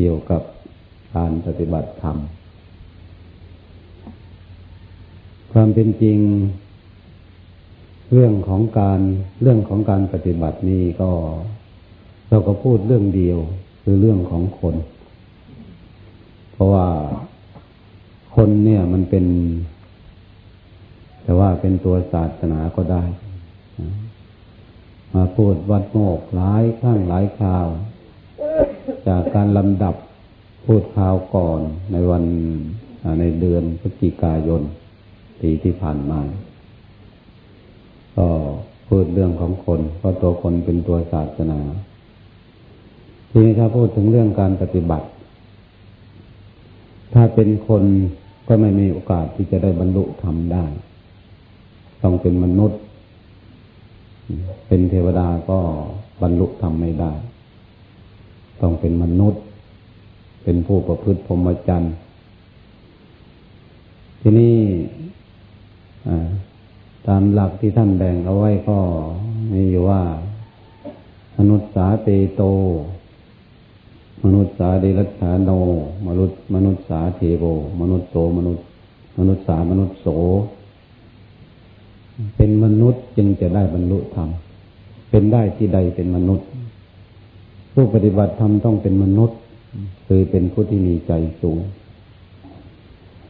เกี่ยวกับการปฏิบัติธรรม ความเป็นจริง เรื่องของการเรื่องของการปฏิบัตินี้ก็ เราก็พูดเรื่องเดียวคือเรื่องของคน เพราะว่าคนเนี่ยมันเป็น แต่ว่าเป็นตัวศาสนาก็ได้ มาพูดวัดโมกหลายข้างหลายคราว จากการลำดับพูดข่าวก่อนในวันในเดือนพฤศจิกายนปีที่ผ่านมา ก็พูดเรื่องของคนเพราะตัวคนเป็นตัวศาสนา ทีนี้ถ้าพูดถึงเรื่องการปฏิบัติ ถ้าเป็นคนก็ไม่มีโอกาสที่จะได้บรรลุธรรมได้ ต้องเป็นมนุษย์ เป็นเทวดาก็บรรลุธรรมไม่ได้ ต้องเป็นมนุษย์ เป็นผู้ประพฤติพรหมจรรย์ทีนี้ตามหลักที่ท่านแบ่งเอาไว้ก็มีอยู่ว่ามนุษย์สาเตโต มนุษย์สาเดรัจฉาโน มนุษย์มนุษย์สาเทโวมนุษย์โตมนุษย์ มนุษย์สามนุษย์โส เป็นมนุษย์จึงจะได้บรรลุธรรม เป็นได้ที่ใดเป็นมนุษย์ ผู้ปฏิบัติธรรมต้องเป็นมนุษย์ คือเป็นผู้ที่มีใจสูง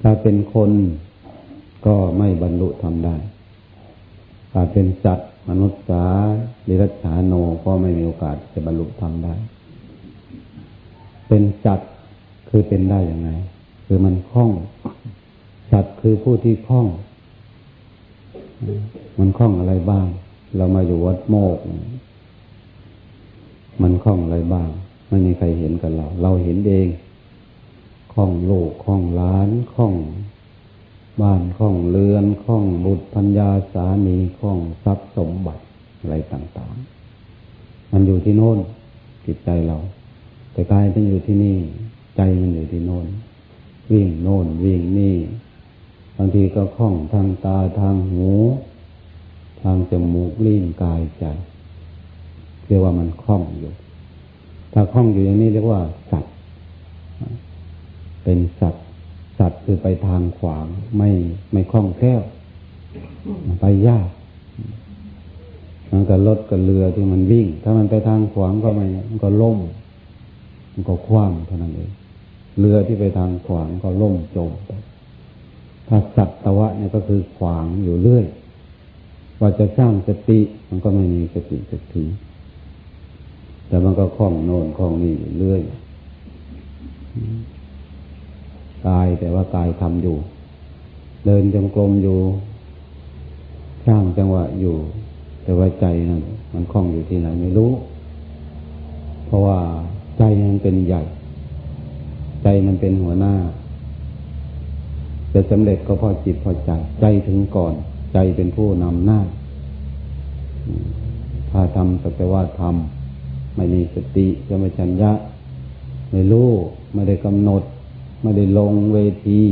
ถ้าเป็นคนก็ไม่บรรลุทำได้ ถ้าเป็นสัตว์มนุษย์สาลิรัชาโนก็ไม่มีโอกาสจะบรรลุทำได้ เป็นสัตว์คือเป็นได้อย่างไรคือมันคล่องสัตว์คือผู้ที่คล่อง มันคล่องอะไรบ้าง เรามาอยู่วัดโมก มันคล่องอะไรบ้าง ไม่มีใครเห็นกับเรา เราเห็นเองคล้องโลกคล้องล้านคล้อง บ้านคล้องเรือนคล้องบุตรพัญญาสามีคล้องทรัพย์สมบัติอะไรต่างๆ มันอยู่ที่โน่นจิตใจเรา แต่กายมันอยู่ที่นี่ ใจมันอยู่ที่โน่นวิ่งโน่นวิ่งนี่บางทีก็คล้องทางตาทางหู ทางจมูกลิ้นกายใจ เรียกว่ามันคล้องอยู่ ถ้าคล้องอยู่อย่างนี้เรียกว่าสัตว์เป็นสัตว์สัตว์คือไปทางขวางไม่ไม่คล่องแคล่วไปยากมันก็รถกับเรือที่มันวิ่ง ถ้ามันไปทางขวางก็ไม่มันก็ล่ม มันก็คว่ำเท่านั้นเองเรือที่ไปทางขวางก็ล่มจมไปถ้าสัตว์ตวะเนี่ยก็คือขวางอยู่เรื่อย ว่าจะสร้างสติมันก็ไม่มีสติสักที แต่มันก็คล้องโน่นคล้องนี่เรื่อยกายแต่ว่ากายทำอยู่ เดินจงกรมอยู่สร้างจังหวะอยู่ แต่ว่าใจนั้นมันคล้องอยู่ที่ไหนไม่รู้ เพราะว่าใจมันเป็นใหญ่ ใจมันเป็นหัวหน้า จะสำเร็จก็พอจิตพอใจ ใจถึงก่อน ใจเป็นผู้นำหน้า ถ้าทำสัจว่าทำ ไม่มีสติจะไม่ชัญญะไม่รู้ไม่ได้กำหนด ไม่ได้ลงเวที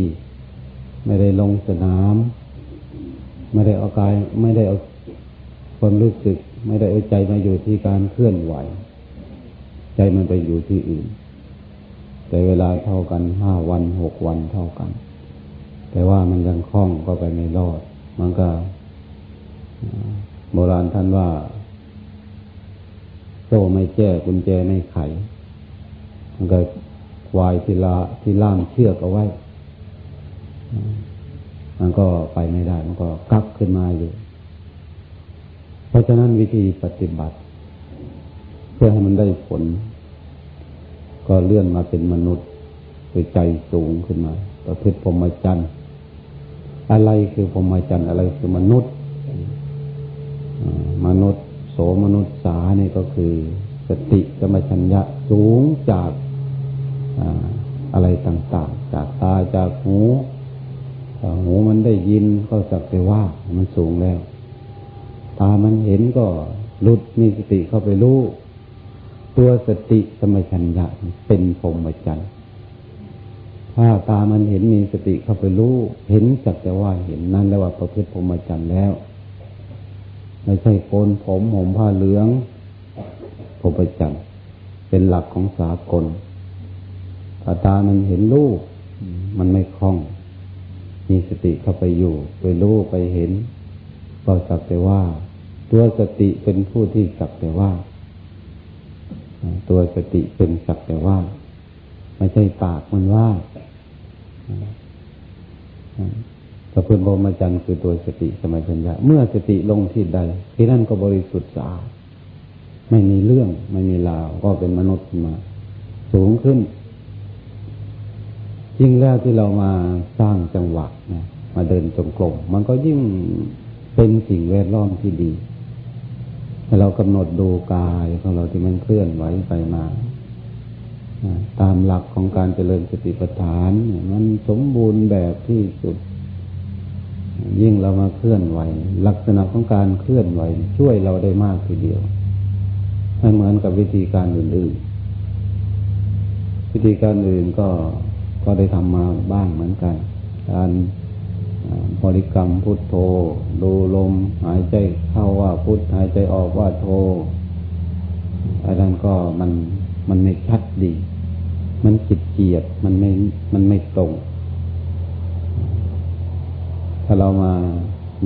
ไม่ได้ลงสนาม ไม่ได้เอากาย ไม่ได้เอาความรู้สึก ไม่ได้เอาใจมาอยู่ที่การเคลื่อนไหว ใจมันไปอยู่ที่อื่น แต่เวลาเท่ากันห้าวันหกวันเท่ากัน แต่ว่ามันยังคล่องก็ไปไม่รอด มันก็ โบราณท่านว่า โซ่ไม่แจ้กุญแจไม่ไข มันก็ควายที่ละที่ล่ามเชือกเอาไว้ มันก็ไปไม่ได้ มันก็กักขึ้นมาอยู่ เพราะฉะนั้นวิธีปฏิบัติ เพื่อให้มันได้ผล ก็เลื่อนมาเป็นมนุษย์โดยใจสูงขึ้นมาประพฤติพรหมจรรย์อะไรคือพรหมจรรย์อะไรคือมนุษย์มนุษย์ โสมนุษสานี่ก็คือ สติสมัชัญญะสูงจากอะไรต่างๆ จากตาจากหูหูมันได้ยินก็สักแต่ว่ามันสูงแล้ว ตามันเห็นก็รุดมีสติเข้าไปรู้ตัวสติสมัชัญญะเป็นพรหมจรรย์ถ้าตามันเห็นมีสติเข้าไปรู้เห็นสักแต่ว่าเห็นนั่นแล้วว่าประพฤติพรหมจรรย์แล้ว ไม่ใช่โกนผมห่มผ้าเหลืองพรหมจรรย์เป็นหลักของสากลตาตามันเห็นรูปมันไม่คล่อง มีสติเข้าไปอยู่ ไปรู้ไปเห็นก็สักแต่ว่า ตัวสติเป็นผู้ที่สักแต่ว่า ตัวสติเป็นสักแต่ว่า ไม่ใช่ปากมันว่า พระพุทธมจันทร์คือตัวสติสมัยปัญญาเมื่อสติลงที่ใดที่นั่นก็บริสุทธิ์สะอาดไม่มีเรื่องไม่มีราวก็เป็นมนุษย์มา สูงขึ้นยิ่งแล้วที่เรามาสร้างจังหวะนะมาเดินจงกรมมันก็ยิ่งเป็นสิ่งแวดล้อมที่ดีให้เรากำหนดดูกายของเราที่มันเคลื่อนไหวไปมาตามหลักของการเจริญสติปัฏฐาน มันสมบูรณ์แบบที่สุด ยิ่งเรามาเคลื่อนไหว ลักษณะของการเคลื่อนไหว ช่วยเราได้มากทีเดียวไม่เหมือนกับวิธีการอื่นๆ วิธีการอื่นก็ก็ได้ทำมาบ้างเหมือนกัน การบริกรรมพุทโธ ดูลมหายใจเข้าว่าพุทหายใจออกว่าโธอันนั้นก็มันมันไม่ชัดดี มันจิตเกียดมันไม่มันไม่ตรง ถ้าเรามา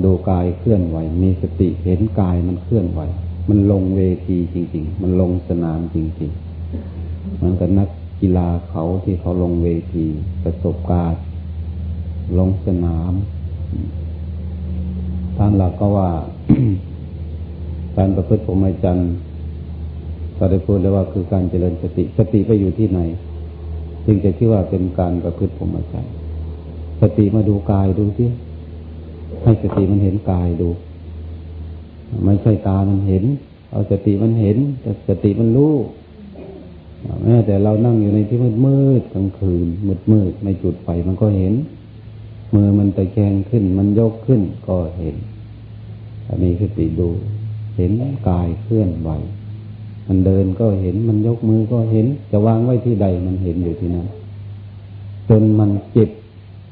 ดูกายเคลื่อนไหว มีสติเห็นกายมันเคลื่อนไหว มันลงเวทีจริง ๆ มันลงสนามจริงๆเหมือนกับนักกีฬาเขาที่เขาลงเวทีประสบการณ์ลงสนามทางหลักก็ว่า การประพฤติพรหมจรรย์ก็ได้พูดแล้วว่าคือการเจริญสติ สติไปอยู่ที่ไหน จึงจะชื่อว่าเป็นการประพฤติพรหมจรรย์สติมาดูกายดูสิ ให้สติมันเห็นกายดู ไม่ใช่ตามันเห็น เอาสติมันเห็น แต่สติมันรู้แม้แต่เรานั่งอยู่ในที่มืดมืดกลางคืน มืดมืดไม่จุดไฟมันก็เห็น มือมันตะแคงขึ้น มันยกขึ้นก็เห็นมีสติดู เห็นกายเคลื่อนไหวมันเดินก็เห็น มันยกมือก็เห็น จะวางไว้ที่ใดมันเห็นอยู่ที่นั้นจนมันเจ็บ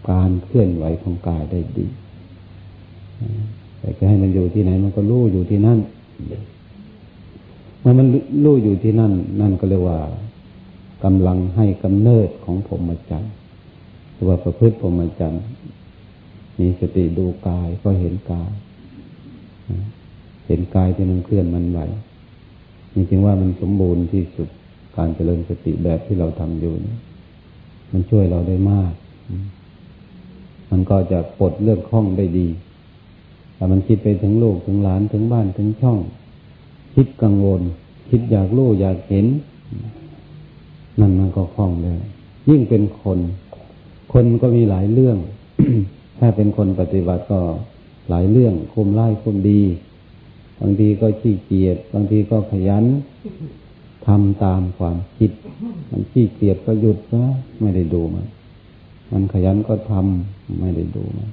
การเคลื่อนไหวของกายได้ดี แต่จะให้มันอยู่ที่ไหน มันก็รู้อยู่ที่นั่นเมื่อมันรู้อยู่ที่นั่น นั่นก็เรียกว่ากำลังให้กำเนิดของผมมาจันหรือว่าประพฤติผมมาจันมีสติดูกายก็เห็นกาย เห็นกายที่มันเคลื่อนมันไหวจริงๆว่ามันสมบูรณ์ที่สุดการเจริญสติแบบที่เราทำอยู่นี่มันช่วยเราได้มาก มันก็จะปลดเรื่องข้องได้ดี แต่มันคิดไปถึงลูกถึงหลานถึงบ้านถึงช่อง คิดกังวล คิดอยากรู้อยากเห็น นั่นมันก็คล่องเลย ยิ่งเป็นคน คนก็มีหลายเรื่อง ถ้าเป็นคนปฏิบัติก็หลายเรื่องคุมไล่คุมดี บางทีก็ขี้เกียจบางทีก็ขยันทำตามความคิด มันขี้เกียจก็หยุดนะไม่ได้ดูมัน มันขยันก็ทำไม่ได้ดูมัน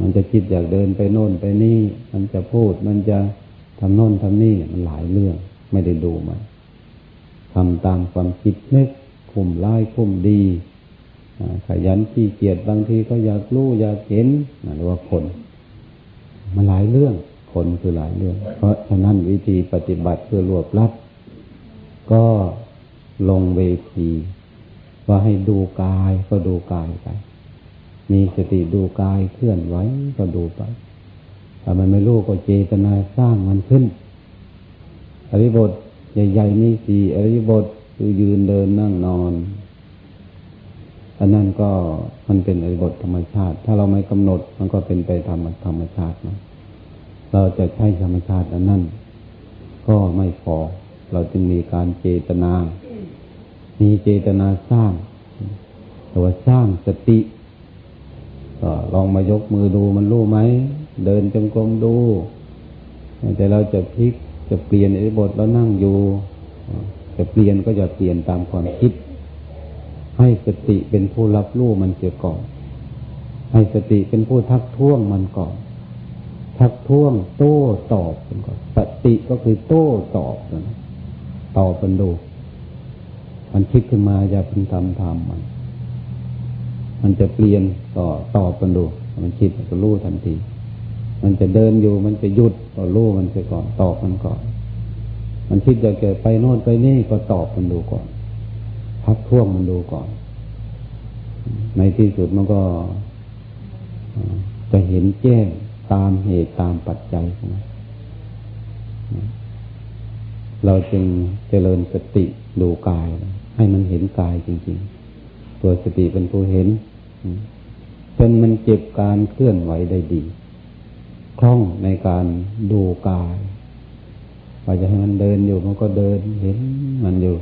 มันจะคิดอยากเดินไปโน่นไปนี่ มันจะพูด มันจะทำโน่นทำนี่ มันหลายเรื่อง ไม่ได้ดูมันทำตามความคิดนึกคุมไล่คุมดีขยันขี้เกียจบางทีก็อยากรู้อยากเห็นหรือว่าคนมันหลายเรื่อง คนคือหลายเรื่อง เพราะฉะนั้นวิธีปฏิบัติเพื่อรวบรัดก็ลงเวที ว่าให้ดูกายก็ดูกายไป มีสติดูกายเคลื่อนไหวก็ดูไปถ้ามันไม่รู้ก็เจตนาสร้างมันขึ้น อริบทใหญ่ๆนี่สี่อริบทคือยืนเดินนั่งนอน อันนั้นก็มันเป็นอริบทธรรมชาติ ถ้าเราไม่กำหนดมันก็เป็นไปตามธรรมชาตินะเราจะใช้ธรรมชาติอันนั้นก็ไม่พอ เราจึงมีการเจตนา มีเจตนาสร้างแต่ว่าสร้างสติ ก็ลองมายกมือดูมันรู้ไหม เดินจงกรมดูแต่เราจะพลิกจะเปลี่ยนอริบทแล้วนั่งอยู่ จะเปลี่ยนก็จะเปลี่ยนตามความคิด ให้สติเป็นผู้รับรู้มันเสียก่อน ให้สติเป็นผู้ทักท้วงมันก่อน ทักท้วงโต้ตอบมันก่อนสติก็คือโต้ตอบนะตอบมันดู มันคิดขึ้นมาอย่าเพิ่งทำทำมัน มันจะเปลี่ยนต่อตอบมันดู มันคิดก็รู้ทันที มันจะเดินอยู่มันจะหยุดก็รู้มันไปก่อนตอบมันก่อน มันคิดจะเกิดไปโน่นไปนี่ก็ตอบมันดูก่อนพักท่วงมันดูก่อน ในที่สุดมันก็จะเห็นแจ้งตามเหตุตามปัจจัยของมันเราจึงเจริญสติดูกาย ให้มันเห็นกายจริง ๆ ตัวสติเป็นผู้เห็น จนมันเจ็บการเคลื่อนไหวได้ดี คล่องในการดูกายว่าจะให้มันเดินอยู่มันก็เดินเห็นมันอยู่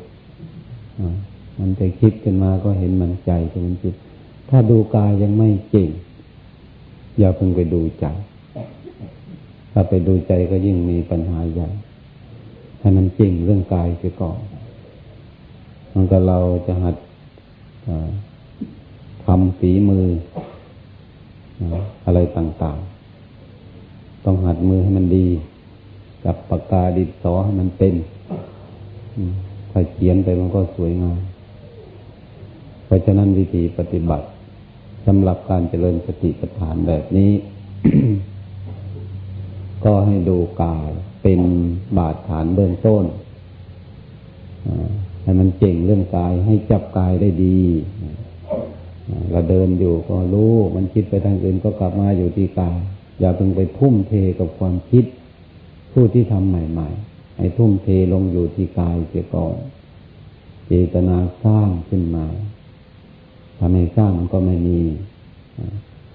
มันจะคิดขึ้นมาก็เห็นมันใจที่มันจิตถ้าดูกายยังไม่เก่ง อย่าเพิ่งไปดูใจ ถ้าไปดูใจก็ยิ่งมีปัญหาใหญ่ ให้มันจริงเรื่องกายเสียก่อนมันก็เราจะหัด ทำฝีมือ อะไรต่างๆ ต้องหัดมือให้มันดี กับปากกาดินสอให้มันเป็นถ้าเขียนไปมันก็สวยงามเพราะฉะนั้นวิธีปฏิบัติสำหรับการเจริญสติปัฏฐานแบบนี้ ก็ให้ดูกายเป็นบาดฐานเบื้องต้นให้มันเก่งเรื่องกายให้จับกายได้ดี เราเดินอยู่ก็รู้ มันคิดไปทางอื่นก็กลับมาอยู่ที่กายอย่าเพิ่งไปทุ่มเทกับความคิด ผู้ที่ทำใหม่ ๆ ให้ทุ่มเทลงอยู่ที่กายเสียก่อน เจตนาสร้างขึ้นมาถ้าไม่สร้างมันก็ไม่มี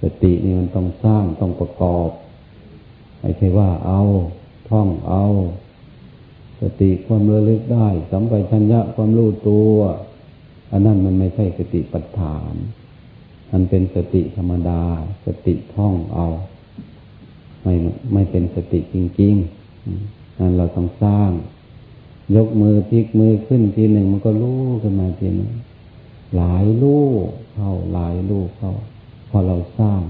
สตินี่มันต้องสร้างต้องประกอบไม่ใช่ว่าเอาท่องเอา สติความระลึกได้สัมปชัญญะความรู้ตัว อันนั้นมันไม่ใช่สติปัฏฐาน มันเป็นสติธรรมดา สติท่องเอา ไม่ไม่เป็นสติจริงๆนั่นเราต้องสร้าง ยกมือพลิกมือขึ้นทีหนึ่งมันก็รู้ขึ้นมาทีนึงหลายลูกเข้าหลายลูกเข้า พอเราสร้าง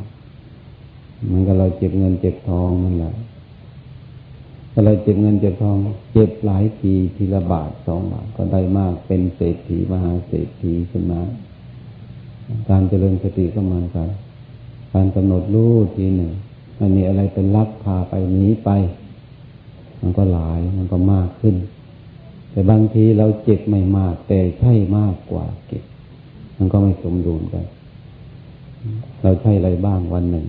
มันก็เราเจ็บเงินเจ็บทองนั่นแหละ เราเจ็บเงินเจ็บทองเจ็บหลายทีทีละบาทสองบาทก็ได้มากเป็นเศรษฐีมหาเศรษฐีขึ้นมาการเจริญสติก็มือนกันการกำหนดรู้ทีหนึ่งมันมีอะไรเป็นลักพาไปหนีไป มันก็หลายมันก็มากขึ้น แต่บางทีเราเจ็บไม่มาก แต่ใช่มากกว่าเก็บ มันก็ไม่สมดุลกัน เราใช่อะไรบ้างวันหนึ่ง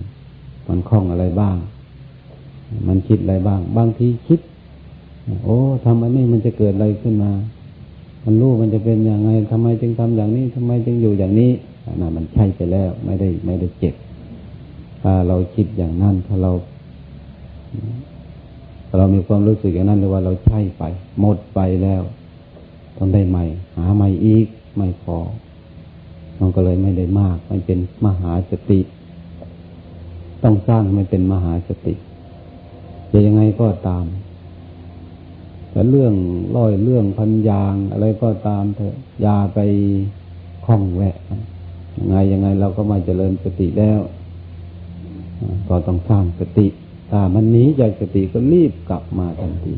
มันคล่องอะไรบ้าง มันคิดอะไรบ้าง บางทีคิด โอ้ทำอันนี้มันจะเกิดอะไรขึ้นมา มันรู้มันจะเป็นยังไงทำไมจึงทำอย่างนี้ทำไมจึงอยู่อย่างนี้น่ะมันใช่ไปแล้ว ไม่ได้ไม่ได้เจ็บถ้าเราคิดอย่างนั้นถ้าเราเรามีความรู้สึกอย่างนั้นเลยว่าเราใช่ไป หมดไปแล้ว ต้องได้ใหม่ หาใหม่อีกไม่พอมันก็เลยไม่ได้มาก มันเป็นมหาสติ ต้องสร้างไม่เป็นมหาสติ จะยังไงก็ตาม แต่เรื่องร้อยเรื่องพันยางอะไรก็ตามเถอะยาไปคล้องแวะยังไงยังไงเราก็มาเจริญสติแล้วก็ต้องสร้างสติ ถ้ามันหนีจากสติก็รีบกลับมาทันที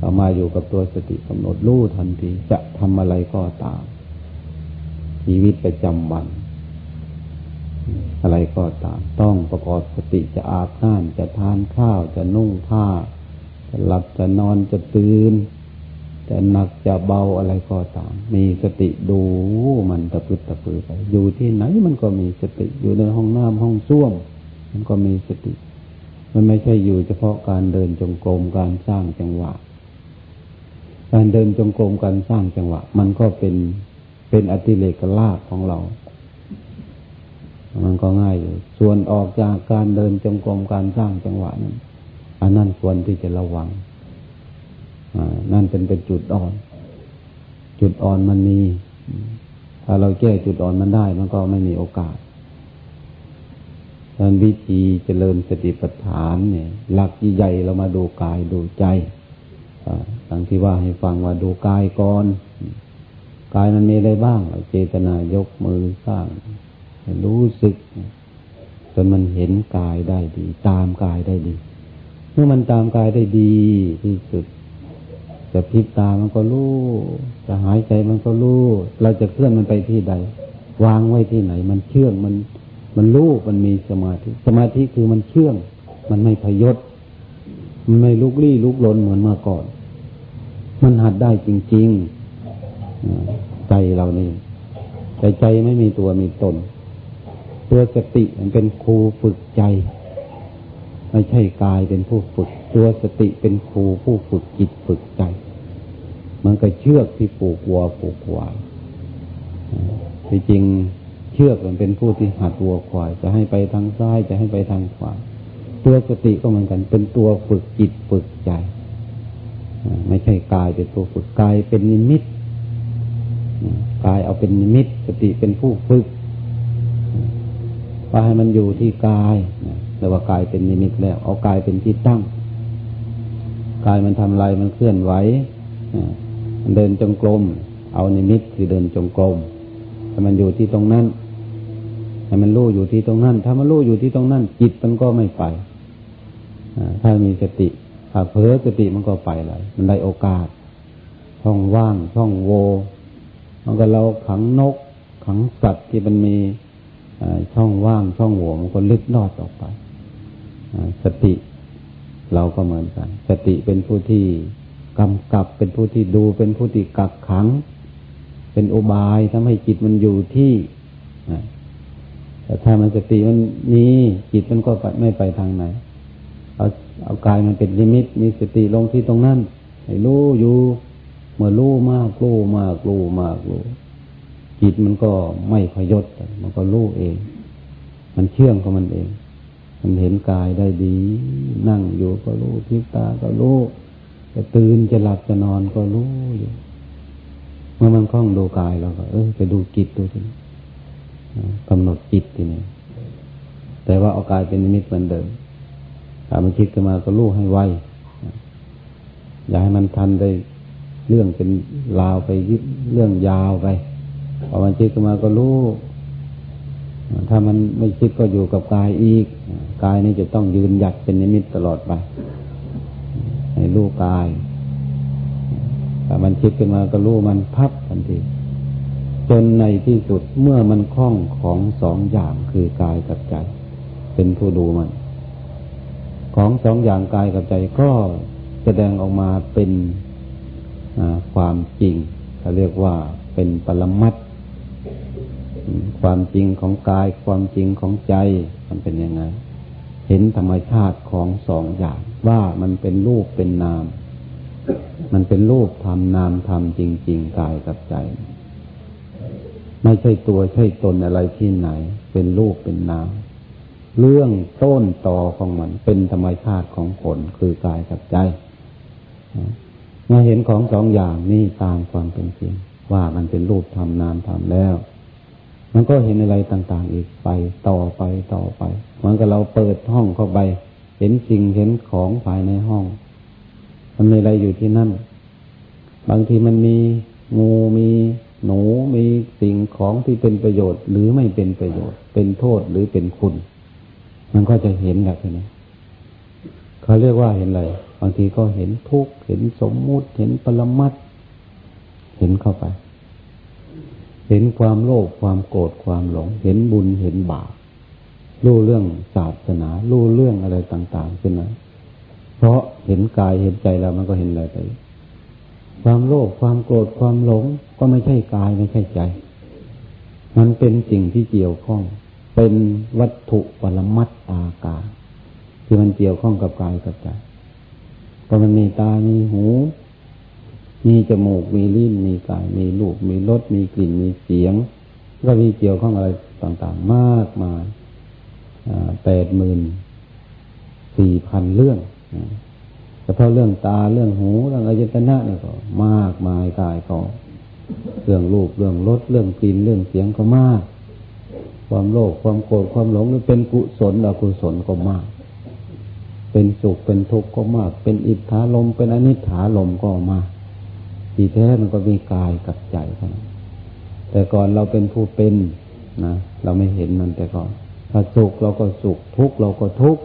กลับมาอยู่กับตัวสติกำหนดรู้ทันที จะทำอะไรก็ตาม ชีวิตประจำวัน อะไรก็ตาม ต้องประกอบสติจะอาบน้ำจะทานข้าวจะนุ่งผ้า จะหลับจะนอนจะตื่นจะหนักจะเบาอะไรก็ตาม มีสติดูมันตะพึดตะพือไป อยู่ที่ไหนมันก็มีสติ อยู่ในห้องน้ำห้องส้วม มันก็มีสติ มันไม่ใช่อยู่เฉพาะการเดินจงกรมการสร้างจังหวะ การเดินจงกรมการสร้างจังหวะ มันก็เป็นเป็นอติเลกลาภของเรา มันก็ง่ายอยู่ส่วนออกจากการเดินจงกรมการสร้างจังหวะนั้นอันนั้นควรที่จะระวังนั่นเป็นเป็นจุดอ่อน จุดอ่อนมันมี ถ้าเราแก้จุดอ่อนมันได้ มันก็ไม่มีโอกาสดังวิธีเจริญสติปัฏฐานเนี่ย หลักใหญ่เรามาดูกายดูใจดังที่ว่าให้ฟังว่าดูกายก่อน กายมันมีอะไรบ้าง เจตนายกมือสร้าง รู้สึกจนมันเห็นกายได้ดี ตามกายได้ดี เมื่อมันตามกายได้ดีที่สุดจะพิบตามันก็รู้จะหายใจมันก็รู้เราจะเคลื่อนมันไปที่ใด วางไว้ที่ไหน มันเชื่องมัน มันรู้มันมีสมาธิ สมาธิคือมันเชื่อง มันไม่พยศมันไม่ลุกลี้ลุกลนเหมือนเมื่อก่อน มันหัดได้จริง ๆ ใจเรานี่แต่ใจไม่มีตัวมีตน ตัวสติมันเป็นครูฝึกใจ ไม่ใช่กายเป็นผู้ฝึก ตัวสติเป็นครูผู้ฝึกจิตฝึกใจ มันก็เชือกที่ผูกวัวผูกควายที่จริงเชือกมันเป็นผู้ที่หัดวัวควาย จะให้ไปทางซ้ายจะให้ไปทางขวาตัวสติก็เหมือนกัน เป็นตัวฝึกจิตฝึกใจไม่ใช่กายเป็นตัวฝึกกายเป็นนิมิตกายเอาเป็นนิมิต สติเป็นผู้ฝึก ว่าให้มันอยู่ที่กายแต่ว่ากายเป็นนิมิตแล้วเอากายเป็นที่ตั้ง กายมันทำอะไรมันเคลื่อนไหวมันเดินจงกรมเอานิมิตคือเดินจงกรมให้มันอยู่ที่ตรงนั้นให้มันรู้อยู่ที่ตรงนั้น ถ้ามันรู้อยู่ที่ตรงนั้น จิตมันก็ไม่ไปถ้ามีสติถ้าเผลอสติมันก็ไปเลยมันได้โอกาส ช่องว่าง ช่องโว มันก็เราขังนก ขังสัตว์ที่มันมี ช่องว่างช่องโหว่มันก็ลึกลอดออกไปสติเราก็เหมือนกัน สติเป็นผู้ที่กำกับเป็นผู้ที่ดูเป็นผู้ที่กักขัง เป็นอุบายทำให้จิตมันอยู่ที่แต่ถ้ามันสติมันมีจิตมันก็ไม่ไปทางไหน เอาเอากายมันเป็นลิมิต มีสติลงที่ตรงนั้นให้รู้อยู่ เมื่อรู้มากรู้มากรู้มากรู้ จิตมันก็ไม่พยศมันก็รู้เอง มันเชื่องของมันเอง มันเห็นกายได้ดี นั่งอยู่ก็รู้ทิพตาก็รู้จะตื่นจะหลับจะนอนก็รู้อยู่เมื่อมันคล่องดูกายเราก็ เออไปดูจิตดูทีกำหนดจิตทีนี้แต่ว่าเอากายเป็นนิมิตเหมือนเดิมถ้ามันคิดขึ้นมาก็รู้ให้ไวอย่าให้มันทันได้เรื่องเป็นลาวไปยึดเรื่องยาวไป พอมันคิดขึ้นมาก็รู้ถ้ามันไม่คิดก็อยู่กับกายอีก กายนี้จะต้องยืนหยัดเป็นนิมิตตลอดไปให้รู้กายถ้ามันคิดขึ้นมาก็รู้มันพับทันที จนในที่สุดเมื่อมันคล้องของสองอย่างคือกายกับใจ เป็นผู้ดูมัน ของสองอย่างกายกับใจก็แสดงออกมาเป็นความจริงเขาเรียกว่าเป็นปรมัต ความจริงของกายความจริงของใจ มันเป็นยังไง เห็นธรรมชาติของสองอย่างว่ามันเป็นรูปเป็นนาม มันเป็นรูปทำนามทำจริง ๆ กายกับใจ ไม่ใช่ตัวใช่ตนอะไรที่ไหน เป็นรูปเป็นนาม เรื่องต้นต่อของมันเป็นธรรมชาติของผลคือกายกับใจมาเห็นของสองอย่างนี้ตามความเป็นจริง ว่ามันเป็นรูปทำนามทำแล้ว มันก็เห็นอะไรต่างๆอีกไปต่อไปต่อไป เหมือนกับเราเปิดห้องเข้าไป เห็นสิ่งเห็นของภายในห้อง มันมีอะไรอยู่ที่นั่น บางทีมันมีงูมีหนูมีสิ่งของที่เป็นประโยชน์ หรือไม่เป็นประโยชน์ เป็นโทษหรือเป็นคุณ มันก็จะเห็นแบบนี้เขาเรียกว่าเห็นอะไรบางทีก็เห็นทุกข์เห็นสมมุติเห็นปรมัตเห็นเข้าไป เห็นความโลภความโกรธความหลง เห็นบุญเห็นบาปรู้เรื่องศาสนารู้เรื่องอะไรต่างๆขึ้นมเพราะเห็นกายเห็นใจแล้วมันก็เห็นอะไรไปความโลภความโกรธความหลง ก็ไม่ใช่กายไม่ใช่ใจ มันเป็นสิ่งที่เกี่ยวข้อง เป็นวัตถุปรมัตตาการที่มันเกี่ยวข้องกับกายกับใจพอมันมีตา มีหู มีจมูก มีลิ้น มีกาย มีลูกมีรส มีกลิ่น มีเสียง ก็มีเกี่ยวข้องอะไรต่างๆ มากมายแปดหมื่นสี่พันเรื่องเฉพาะเรื่องตา เรื่องหู เรื่องอายตนะเนี่ยก็ มากมายกายก็เรื่องรูป เรื่องรส เรื่องกลิ่น เรื่องเสียงก็มาก ความโลภ ความโกรธ ความหลงหรือเป็นกุศลอกุศลก็มาก เป็นสุข เป็นทุกข์ก็มาก เป็นอิทธาลม เป็นอนิถาลมก็มาก ที่แท้มันก็มีกายกับใจเท่านั้นแต่ก่อนเราเป็นผู้เป็นนะเราไม่เห็นมันแต่ก่อนถ้าสุขเราก็สุขทุกข์เราก็ทุกข์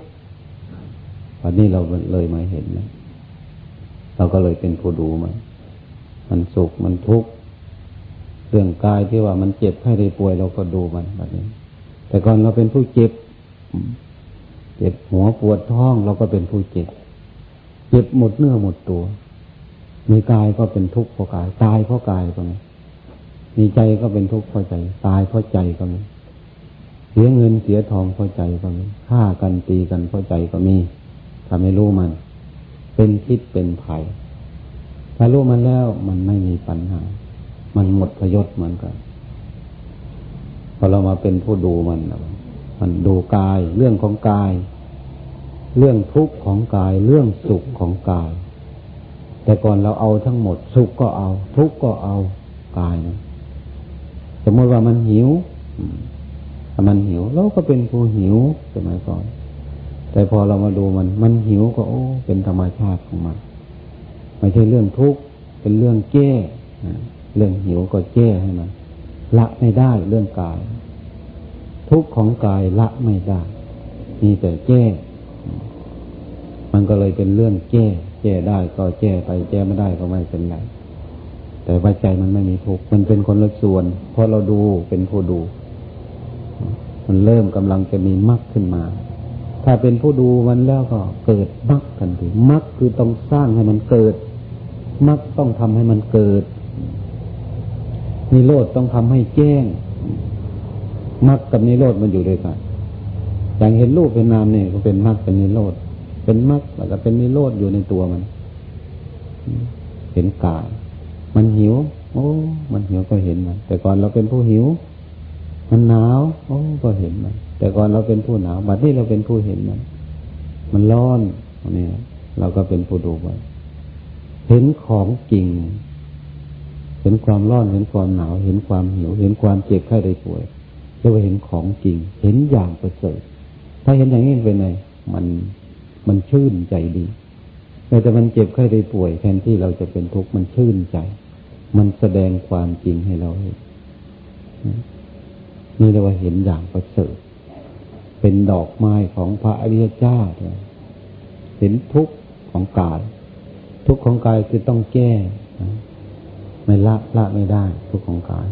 วันนี้เราเลยมาเห็นนะเราก็เลยเป็นผู้ดูมันมันสุขมันทุกข์เรื่องกายที่ว่ามันเจ็บไข้ได้ป่วยเราก็ดูมันแบบนี้ แต่ก่อนเราเป็นผู้เจ็บ เจ็บหัวปวดท้องเราก็เป็นผู้เจ็บ เจ็บหมดเนื้อหมดตัว มีกายก็เป็นทุกข์เพราะกาย ตายเพราะกายตรงนี้มีใจก็เป็นทุกข์เพราะใจ ตายเพราะใจก็มีเสียเงินเสียทองเพราะใจก็มีฆ่ากันตีกันเพราะใจก็มีถ้าไม่รู้มัน เป็นคิดเป็นภัยถ้ารู้มันแล้วมันไม่มีปัญหา มันหมดพยศเหมือนกันพอเรามาเป็นผู้ดูมันมันดูกาย เรื่องของกาย เรื่องทุกข์ของกาย เรื่องสุขของกาย แต่ก่อนเราเอาทั้งหมด สุขก็เอา ทุกข์ก็เอากายนะสมมติว่ามันหิวถ้ามันหิวเราก็เป็นผู้หิวสมัยก่อน แต่พอเรามาดูมัน มันหิวก็โอ้เป็นธรรมชาติของมัน ไม่ใช่เรื่องทุกข์เป็นเรื่องแก้เรื่องหิวก็แก้ให้มันละไม่ได้เรื่องกาย ทุกข์ของกายละไม่ได้มีแต่แก้ มันก็เลยเป็นเรื่องแก้ แก้ได้ก็แก้ไปแก้ไม่ได้ก็ไม่เป็นไรแต่ว่าใจมันไม่มีทุกข์มันเป็นคนละส่วน เพราะเราดูเป็นผู้ดู มันเริ่มกำลังจะมีมรรคขึ้นมา ถ้าเป็นผู้ดูมันแล้วก็เกิดมรรคทันทีมรรคคือต้องสร้างให้มันเกิดมรรคต้องทำให้มันเกิดนิโรธต้องทำให้แจ้งมรรคกับนิโรธมันอยู่ด้วยกันอย่างเห็นรูปเป็นนามเนี่ยก็เป็นมรรคเป็นนิโรธ เป็นมรรคแล้วก็เป็นนิโรธอยู่ในตัวมัน เห็นกายมันหิว โอ้ มันหิวก็เห็นมัน แต่ก่อนเราเป็นผู้หิว มันหนาว โอ้ ก็เห็นมัน แต่ก่อนเราเป็นผู้หนาวบัดนี้เราเป็นผู้เห็นมัน มันร้อนนี่เราก็เป็นผู้ดูไปเห็นของจริง เห็นความร้อน เห็นความหนาว เห็นความหิว เห็นความเจ็บไข้ได้ป่วยเรียกว่าเห็นของจริง เห็นอย่างประเสริฐ ถ้าเห็นอย่างนี้เป็นไง มัน มันชื่นใจดีแต่มันเจ็บไข้ได้ป่วยแทนที่เราจะเป็นทุกข์มันชื่นใจ มันแสดงความจริงให้เราเห็นนี่เรียกว่าเห็นอย่างประเสริฐเป็นดอกไม้ของพระอริยเจ้าเห็นทุกข์ของกาย ทุกข์ของกายคือต้องแก้ไม่ละละไม่ได้ ทุกข์ของกาย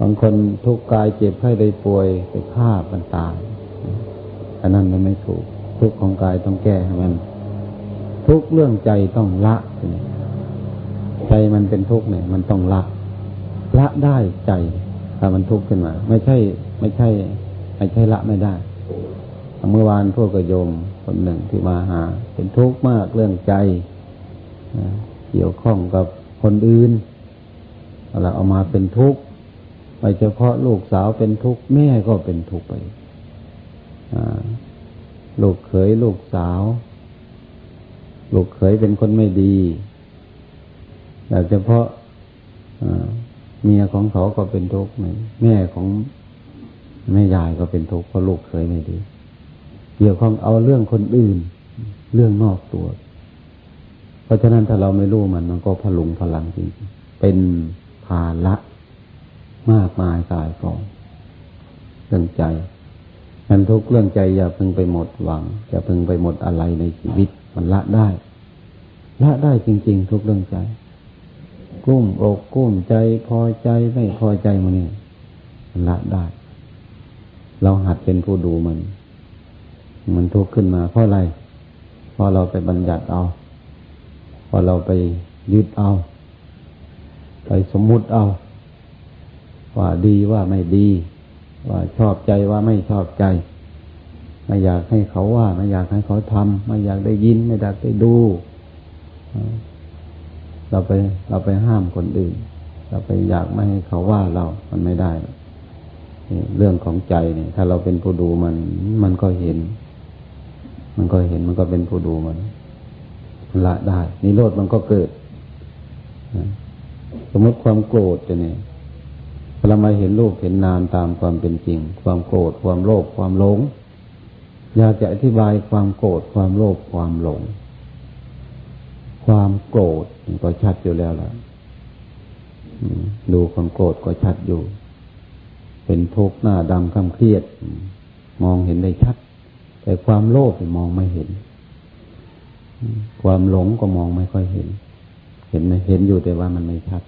บางคนทุกข์กายเจ็บไข้ได้ป่วยไปฆ่ามันตายอันนั้นมันไม่ถูก ทุกของกายต้องแก้ให้มัน ทุกเรื่องใจต้องละใจมันเป็นทุกข์เนี่ย มันต้องละ ละได้ใจถ้ามันทุกข์ขึ้นมา ไม่ใช่ ไม่ใช่ ไม่ใช่ละไม่ได้เมื่อวานพวกกระโยมคนหนึ่งที่มาหา เป็นทุกข์มากเรื่องใจเกี่ยวข้องกับคนอื่นเราเอามาเป็นทุกข์ไปเฉพาะลูกสาวเป็นทุกข์แม่ก็เป็นทุกข์ไป ลูกเขยลูกสาว ลูกเขยเป็นคนไม่ดีแต่เฉพาะเมียของเขาก็เป็นทุกข์แม่ของแม่ยายก็เป็นทุกข์เพราะลูกเขยไม่ดี เกี่ยวข้องเอาเรื่องคนอื่น เรื่องนอกตัว เพราะฉะนั้นถ้าเราไม่รู้มัน มันก็พลุงพลังจริงเป็นภาละมากมายกายกองเรื่องใจ มันทุกเรื่องใจอย่าพึงไปหมดหวังอย่าพึงไปหมดอะไรในชีวิต มันละได้ ละได้จริง ๆ ทุกเรื่องใจกุ้มอกกุ้มใจพอใจไม่พอใจมันนี่มันละได้ เราหัดเป็นผู้ดูมัน มันทุกข์ขึ้นมาเพราะอะไรเพราะเราไปบัญญัติเอาเพอเราไปยึดเอา ไปสมมุติเอา ว่าดีว่าไม่ดี ว่าชอบใจว่าไม่ชอบใจ ไม่อยากให้เขาว่า ไม่อยากให้เขาทำไม่อยากได้ยิน ไม่อยากได้ดู เราไป เราไปห้ามคนอื่น เราไปอยากไม่ให้เขาว่าเรา มันไม่ได้ เรื่องของใจเนี่ย ถ้าเราเป็นผู้ดูมัน มันก็เห็น มันก็เห็นมันก็เป็นผู้ดูมันละได้นิโรธมันก็เกิด สมมติความโกรธจะเนี่ย เรามาเห็นรูปเห็นนามตามความเป็นจริง ความโกรธความโลภความหลง อยากจะอธิบายความโกรธความโลภความหลง ความโกรธก็ชัดอยู่แล้วล่ะดูความโกรธก็ชัดอยู่ เป็นทุกข์หน้าดำคำเครียด มองเห็นได้ชัด แต่ความโลภมองไม่เห็น ความหลงก็มองไม่ค่อยเห็น เห็นไหมเห็นอยู่แต่ว่ามันไม่ชัด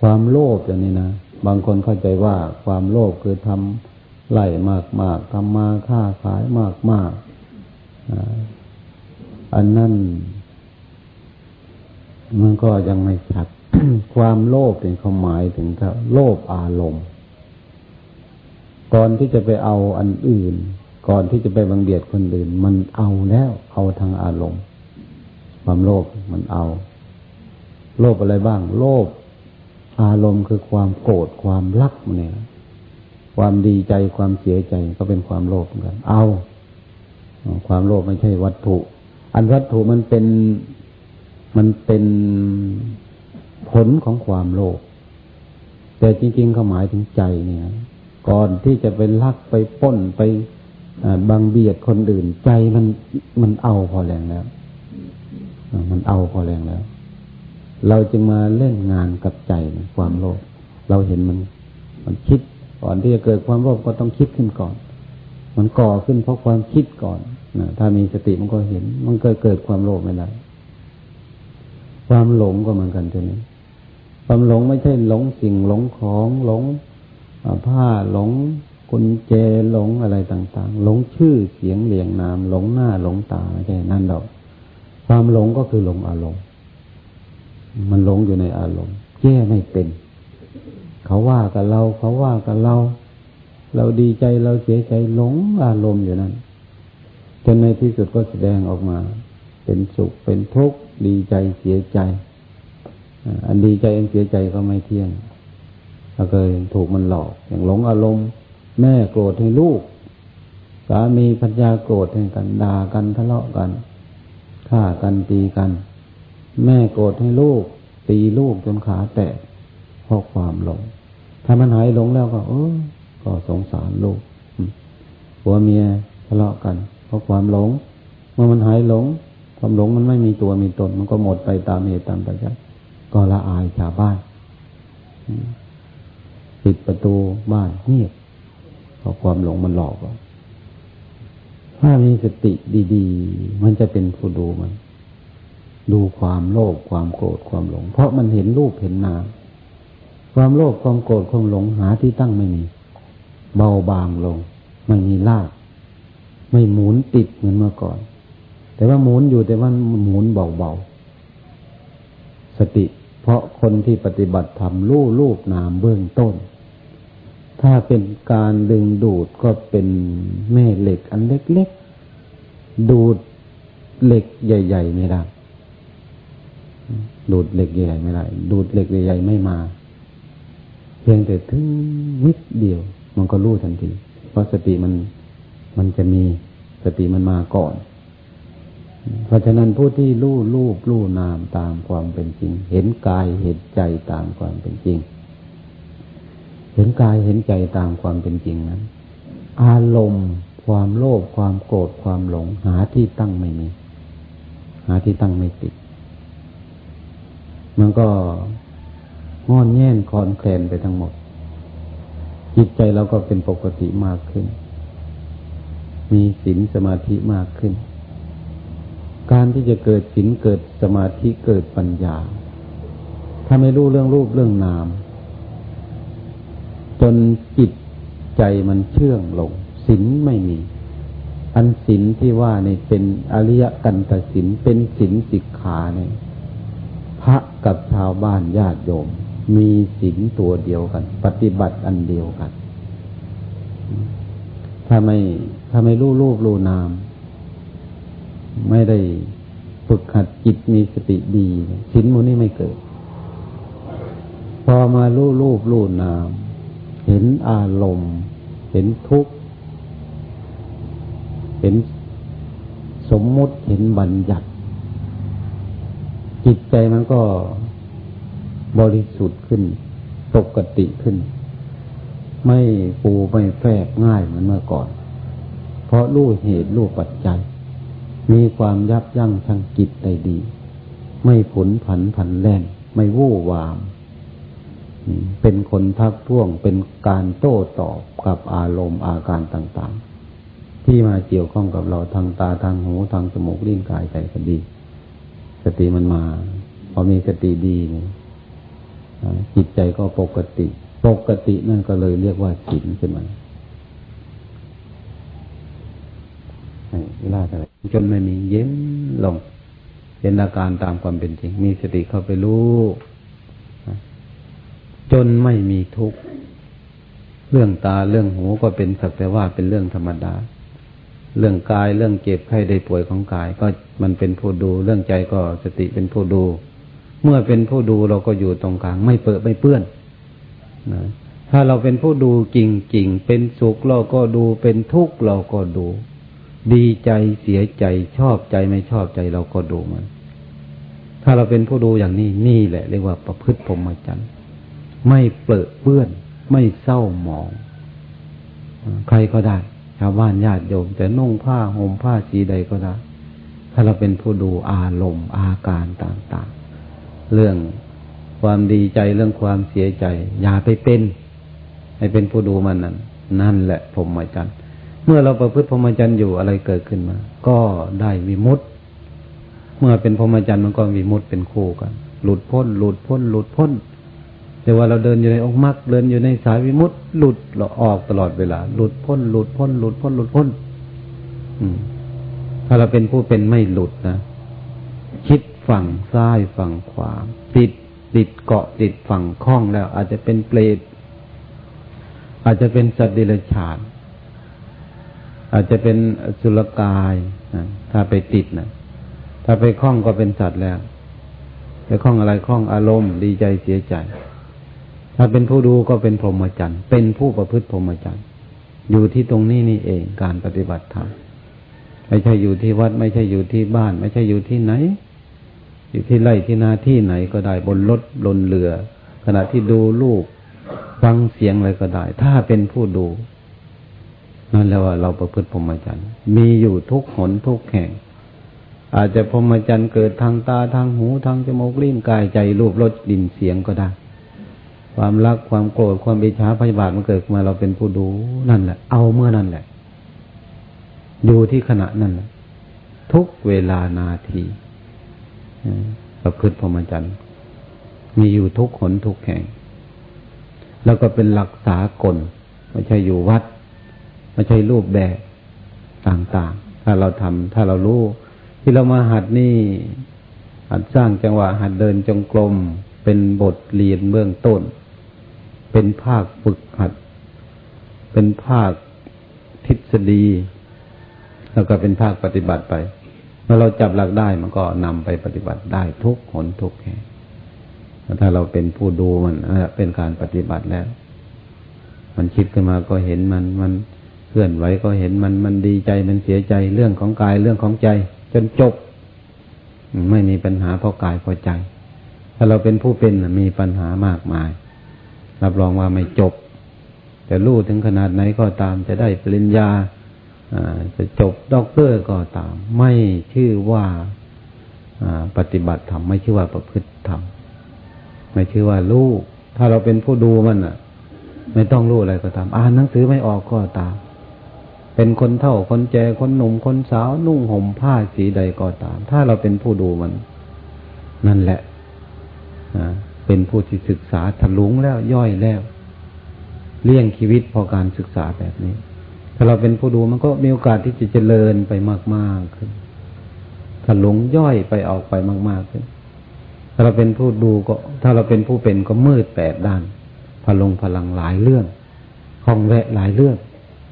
ความโลภอย่างนี้นะ บางคนเข้าใจว่าความโลภคือทำไล่มากมากทำมาค้าขายมากมากอันนั้นมันก็ยังไม่ชัด ความโลภเป็นความหมายถึงถ้าโลภอารมณ์ ก่อนที่จะไปเอาอันอื่น ก่อนที่จะไปบังเบียดคนอื่น มันเอาแล้ว เอาทางอารมณ์ ความโลภมันเอา โลภอะไรบ้าง โลภ อารมณ์คือความโกรธความรักเนี่ยความดีใจความเสียใจก็เป็นความโลภเหมือนกัน เอา ความโลภไม่ใช่วัตถุ อันวัตถุมันเป็นมันเป็นผลของความโลภแต่จริงๆเขาหมายถึงใจเนี่ย ก่อนที่จะไปลักไปป้นไปบังเบียดคนอื่น ใจมันมันเอาพอแรงแล้วมันเอาพอแรงแล้ว เราจึงมาเล่นงานกับใจความโลภเราเห็นมัน มันคิดก่อนที่จะเกิดความโลภก็ต้องคิดขึ้นก่อน มันก่อขึ้นเพราะความคิดก่อนนะถ้ามีสติมันก็เห็น มันก็เกิดความโลภไม่ได้ความหลงก็เหมือนกันตัวนี้ความหลงไม่ใช่หลงสิ่งหลงของหลงผ้าหลงกุญแจหลงอะไรต่างๆ หลงชื่อเสียงเรียงนาม หลงหน้าหลงตาแค่นั้นดอก ความหลงก็คือหลงอารมณ์ มันหลงอยู่ในอารมณ์แก้ไม่เป็น เขาว่ากับเรา เขาว่ากับเรา เราดีใจเราเสียใจหลงอารมณ์อยู่นั้นจนในที่สุดก็แสดงออกมา เป็นสุขเป็นทุกข์ดีใจเสียใจ อันดีใจอันเสียใจก็ไม่เที่ยงเราเคยถูกมันหลอกอย่างหลงอารมณ์ แม่โกรธให้ลูกสามีพัญญาโกรธให้กันด่ากันทะเลาะกันฆ่ากันตีกัน แม่โกรธให้ลูก ตีลูกจนขาแตกเพราะความหลง ถ้ามันหายหลงแล้วก็เออก็สงสารลูกผัวเมียทะเลาะกัน เพราะความหลง เมื่อมันหายหลง ความหลงมันไม่มีตัวมีตน มันก็หมดไปตามเหตุตามปัจจัยก็ละอายชาวบ้านปิดประตูบ้านเงียบเพราะความหลงมันหลอกถ้ามีสติดี ๆ มันจะเป็นผู้ดูมัน ดูความโลภความโกรธความหลง เพราะมันเห็นรูปเห็นนามความโลภความโกรธความหลงหาที่ตั้งไม่มี เบาบางลง ไม่มีลากไม่หมุนติดเหมือนเมื่อก่อน แต่ว่าหมุนอยู่แต่ว่าหมุนเบาๆสติ เพราะคนที่ปฏิบัติธรรมรู้รูปนามเบื้องต้น ถ้าเป็นการดึงดูดก็เป็นแม่เหล็กอันเล็กๆดูดเหล็กใหญ่ ๆ ไม่ได้ ดูดเหล็กใหญ่ไม่ได้ ดูดเหล็กใหญ่ไม่มา เพียงแต่ถึงนิดเดียว มันก็รู้ทันที เพราะสติมันมันจะมีสติมันมาก่อน เพราะฉะนั้นผู้ที่รู้รูปรู้นามตามความเป็นจริง เห็นกายเห็นใจตามความเป็นจริง เห็นกายเห็นใจตามความเป็นจริงนั้น อารมณ์ความโลภความโกรธความหลง หาที่ตั้งไม่มี หาที่ตั้งไม่ติด มันก็งอนแง่นคอนแคลนไปทั้งหมด จิตใจเราก็เป็นปกติมากขึ้น มีศีลสมาธิมากขึ้น การที่จะเกิดศีลเกิดสมาธิเกิดปัญญา ถ้าไม่รู้เรื่องรูปเรื่องนาม จนจิตใจมันเชื่องลงศีลไม่มี อันศีลที่ว่านี่เป็นอริยกันตศีลเป็นศีลสิกขาเนี่ย พระกับชาวบ้านญาติโยม มีศีลตัวเดียวกัน ปฏิบัติอันเดียวกัน ถ้าไม่ถ้าไม่รู้รูปรู้นาม ไม่ได้ฝึกหัดจิตมีสติดีสินมูนี่ไม่เกิด พอมาลู่รูปลู่นาม เห็นอารมณ์ เห็นทุกข์ เห็นสมมุติเห็นบัญญัติ จิตใจมันก็บริสุทธิ์ขึ้น ปกติขึ้น ไม่ปูไม่แฝบง่ายเหมือนเมื่อก่อน เพราะรู้เหตุรู้ปัจจัย มีความยับยั้งทางจิตได้ดี ไม่ผลผันผันแล่น ไม่วู่วาม เป็นคนทักท้วงเป็นการโต้ตอบกับอารมณ์อาการต่าง ๆ ที่มาเกี่ยวข้องกับเราทางตาทางหูทางจมูกลิ้นกายใจก็ดี สติมันมา พอมีสติดีเนี่ยจิตใจก็ปกติ ปกตินั่นก็เลยเรียกว่าสินขึ้นมาเวลาอะไรจนไม่มีเย็นลงเป็นอาการตามความเป็นจริง มีสติเข้าไปรู้จนไม่มีทุกข์ เรื่องตาเรื่องหูก็เป็นสักแต่ว่าเป็นเรื่องธรรมดา เรื่องกายเรื่องเจ็บไข้ได้ป่วยของกาย ก็มันเป็นผู้ดู เรื่องใจก็สติเป็นผู้ดู เมื่อเป็นผู้ดูเราก็อยู่ตรงกลาง ไม่เปิดไม่เปื้อนนะถ้าเราเป็นผู้ดูจริงๆ เป็นสุขเราก็ดู เป็นทุกข์เราก็ดู ดีใจเสียใจชอบใจไม่ชอบใจเราก็ดูมัน ถ้าเราเป็นผู้ดูอย่างนี้นี่แหละเรียกว่าประพฤติพรหมจรรย์ ไม่เปรอะเปื้อน ไม่เศร้าหมอง ใครก็ได้ ชาวบ้านญาติโยม แต่นุ่งผ้าห่มผ้าสีใดก็ได้ถ้าเราเป็นผู้ดูอารมณ์อาการต่างๆ เรื่องความดีใจเรื่องความเสียใจ อย่าไปเป็น ให้เป็นผู้ดูมันนั่นนั่นแหละพรหมจรรย์เมื่อเราประพฤติพรหมจรรย์อยู่อะไรเกิดขึ้นมา ก็ได้วิมุตต์เมื่อเป็นพรหมจรรย์มันก็วิมุตต์เป็นคู่กัน หลุดพ้น หลุดพ้น หลุดพ้น แต่ว่าเราเดินอยู่ในองค์มรรคเดินอยู่ในสายวิมุตต์หลุดเราออกตลอดเวลา หลุดพ้น หลุดพ้น หลุดพ้น หลุดพ้น อืม ถ้าเราเป็นผู้เป็นไม่หลุดนะคิดฝั่งซ้ายฝั่งขวา ติดติดเกาะติดฝั่งคล้องแล้ว อาจจะเป็นเปรตอาจจะเป็นสัตว์เดรัจฉานอาจจะเป็นสุลกายนะถ้าไปติดนะถ้าไปคล้องก็เป็นสัตว์แล้วไปคล้องอะไรคล้องอารมณ์ ดีใจเสียใจ ถ้าเป็นผู้ดูก็เป็นพรหมจรรย์ เป็นผู้ประพฤติพรหมจรรย์ อยู่ที่ตรงนี้นี่เองการปฏิบัติธรรม ไม่ใช่อยู่ที่วัด ไม่ใช่อยู่ที่บ้าน ไม่ใช่อยู่ที่ไหน อยู่ที่ไร่ที่นาที่ไหนก็ได้บนรถบนเรือ ขณะที่ดูลูกฟังเสียงอะไรก็ได้ ถ้าเป็นผู้ดูนั่นแหละว่าเราประพฤติพรหมจรรย์ มีอยู่ทุกหนทุกแห่ง อาจจะพรหมจรรย์เกิดทางตาทางหูทางจมูกลิ้นกายใจรูปรสดินเสียงก็ได้ ความรักความโกรธความบิชาพยาบาทมันเกิดมาเราเป็นผู้ดูนั่นแหละ เอาเมื่อนั่นแหละ อยู่ที่ขณะนั้นแหละทุกเวลานาทีประพฤติพรหมจรรย์มีอยู่ทุกหนทุกแห่ง แล้วก็เป็นหลักสากลไม่ใช่อยู่วัดไม่ใช่รูปแบบต่างๆ ถ้าเราทำถ้าเรารู้ ที่เรามาหัดนี่ หัดสร้างจังหวะหัดเดินจงกรมเป็นบทเรียนเบื้องต้น เป็นภาคฝึกหัด เป็นภาคทฤษฎี แล้วก็เป็นภาคปฏิบัติไปเมื่อเราจับหลักได้มันก็นำไปปฏิบัติได้ทุกหนทุกแห่งถ้าเราเป็นผู้ดูมันเป็นการปฏิบัติแล้ว มันคิดขึ้นมาก็เห็นมันมันเคลื่อนไหวก็เห็นมันมันดีใจมันเสียใจเรื่องของกายเรื่องของใจ จนจบ ไม่มีปัญหาเพราะกายเพราะใจ ถ้าเราเป็นผู้เป็นมีปัญหามากมาย รับรองว่าไม่จบจะรู้ถึงขนาดไหนก็ตาม จะได้ปริญญาจะจบด็อกเตอร์ก็ตาม ไม่ชื่อว่าปฏิบัติธรรมไม่ชื่อว่าประพฤติธรรมไม่ชื่อว่ารู้ถ้าเราเป็นผู้ดูมันอะ ไม่ต้องรู้อะไรก็ตาม อ่านหนังสือไม่ออกก็ตาม เป็นคนเท่าคนแก่คนหนุ่มคนสาวนุ่งห่มผ้าสีใดก็ตาม ถ้าเราเป็นผู้ดูมัน นั่นแหละ เป็นผู้ที่ศึกษาถลุงแล้วย่อยแล้ว เลี่ยงชีวิตพอการศึกษาแบบนี้ ถ้าเราเป็นผู้ดูมันก็มีโอกาสที่จะเจริญไปมากๆขึ้นถลุงย่อยไปออกไปมากๆขึ้นถ้าเราเป็นผู้ดูก็ ถ้าเราเป็นผู้เป็นก็มืดแปดด้าน พลงพลังหลายเรื่องคลองแวะหลายเรื่อง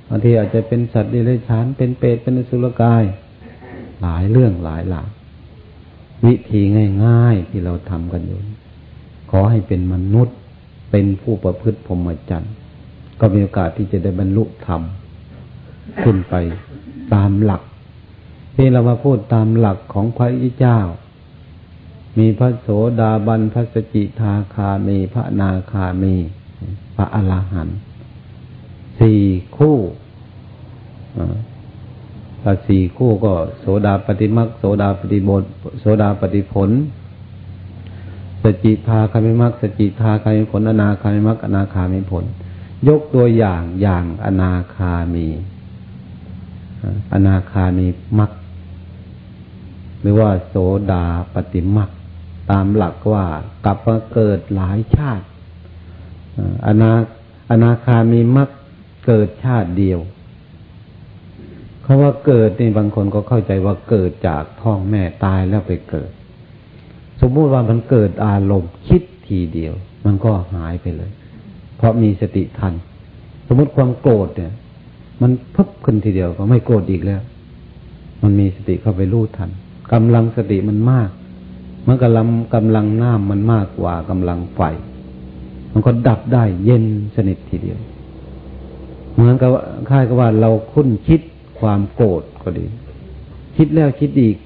บางทีอาจจะเป็นสัตว์ดิเรกชันเป็นเปรตเป็นสุรกาย หลายเรื่องหลายหลากวิธีง่าย ๆ ที่เราทำกันอยู่ ขอให้เป็นมนุษย์เป็นผู้ประพฤติพรหมจรรย์ก็มีโอกาสที่จะได้บรรลุธรรมขึ้นไปตามหลักที่เรามาพูดตามหลักของพระอิเจ้า มีพระโสดาบันพระสจิทาคามี พระนาคามี พระอรหันต์สี่คู่ถ้าสี่คู่ก็ โสดาปฏิมักโสดาปฏิบทโสดาปฏิผล สจิทาคามิมักสจิทาคามิผลอนาคามิมักอนาคามิผล ยกตัวอย่างอย่างอนาคามีอนาคามีมักหรือว่าโสดาปฏิมักตามหลักว่ากลับมาเกิดหลายชาติอนาอนาคามีมักเกิดชาติเดียวเขาว่าเกิดนี่บางคนก็เข้าใจว่าเกิดจากท้องแม่ตายแล้วไปเกิด สมมุติว่ามันเกิดอารมณ์คิดทีเดียว มันก็หายไปเลย เพราะมีสติทัน สมมติความโกรธเนี่ย มันพับขึ้นทีเดียวก็ไม่โกรธอีกแล้ว มันมีสติเข้าไปรู้ทันกำลังสติมันมากเมื่อกำลังกำลังน้ำมันมากกว่ากำลังไฟมันก็ดับได้เย็นสนิททีเดียว เหมือนกับค่ายกับว่าเราคุ้นคิดความโกรธก็ดี คิดแล้วคิดอีก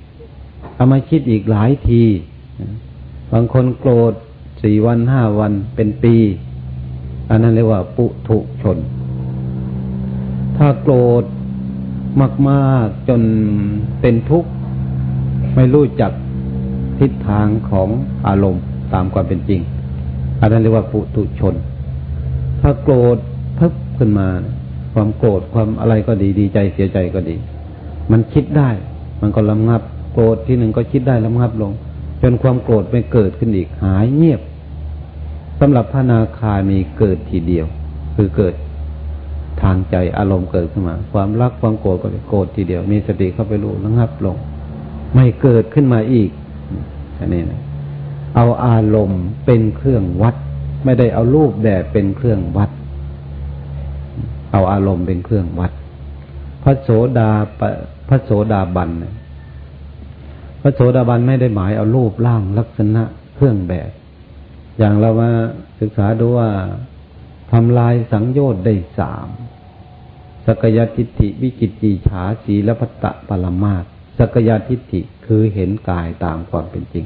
เอามาคิดอีกหลายที บางคนโกรธสี่วันห้าวันเป็นปี อันนั้นเรียกว่าปุถุชน ถ้าโกรธมากๆจนเป็นทุกข์ ไม่รู้จักทิศทางของอารมณ์ตามความเป็นจริง อันนั้นเรียกว่าปุตุชน ถ้าโกรธพึบขึ้นมา ความโกรธความอะไรก็ดีดีใจเสียใจก็ดี มันคิดได้ มันก็ลำงับ โกรธที่หนึ่งก็คิดได้ลำงับลง จนความโกรธไม่เกิดขึ้นอีกหายเงียบสำหรับพระนาคามีเกิดทีเดียว คือเกิดทางใจอารมณ์เกิดขึ้นมา ความรักความโกรธก็โกรธทีเดียว มีสติเข้าไปรู้ระงับลง ไม่เกิดขึ้นมาอีกอันนี้นะเอาอารมณ์เป็นเครื่องวัด ไม่ได้เอารูปแบบเป็นเครื่องวัด เอาอารมณ์เป็นเครื่องวัด พระโสดาพระโสดาบัน พระโสดาบันไม่ได้หมายเอารูปร่างลักษณะเครื่องแบบ อย่างเรามาศึกษาดูว่าทำลายสังโยชน์ได้สามสกยทิฏฐิวิจิตจีฉาสีละพัตตะปรมาตสกยทิฏฐิคือเห็นกายตามความเป็นจริง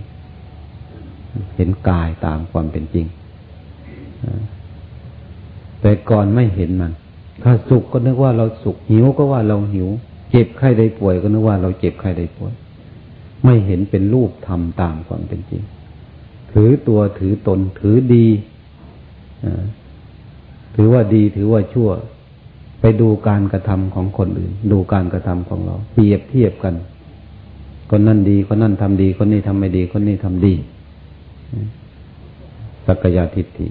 เห็นกายตามความเป็นจริง แต่ก่อนไม่เห็นมัน ถ้าสุขก็นึกว่าเราสุขหิวก็ว่าเราหิว เจ็บไข้ได้ป่วยก็นึกว่าเราเจ็บไข้ได้ป่วย ไม่เห็นเป็นรูปธรรมตามความเป็นจริง ถือตัวถือตนถือดีถือว่าดีถือว่าชั่ว ไปดูการกระทำของคนอื่น ดูการกระทำของเรา เปรียบเทียบกัน คนนั่นดีคนนั่นทำดี คนนี้ทำไม่ดี คนนี้ทำดี สักยาทิฏฐิ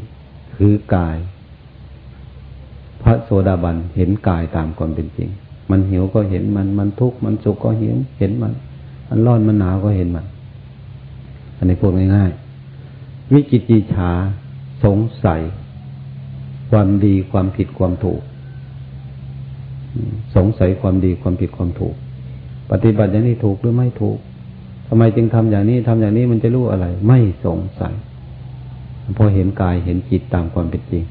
คือกาย พระโสดาบันเห็นกายตามความเป็นจริง มันหิวก็เห็นมันมันทุกข์มันสุขก็เห็นเห็นมัน มันร้อนมันหนาวก็เห็นมันอันนี้พูดง่ายๆวิจิจิฉาสงสัย ความดีความผิดความถูก สงสัยความดีความผิดความถูก ปฏิบัติอย่างนี้ถูกหรือไม่ถูกทำไมจึงทำอย่างนี้ทำอย่างนี้มันจะรู้อะไร ไม่สงสัยพอเห็นกายเห็นจิตตามความเป็นจริง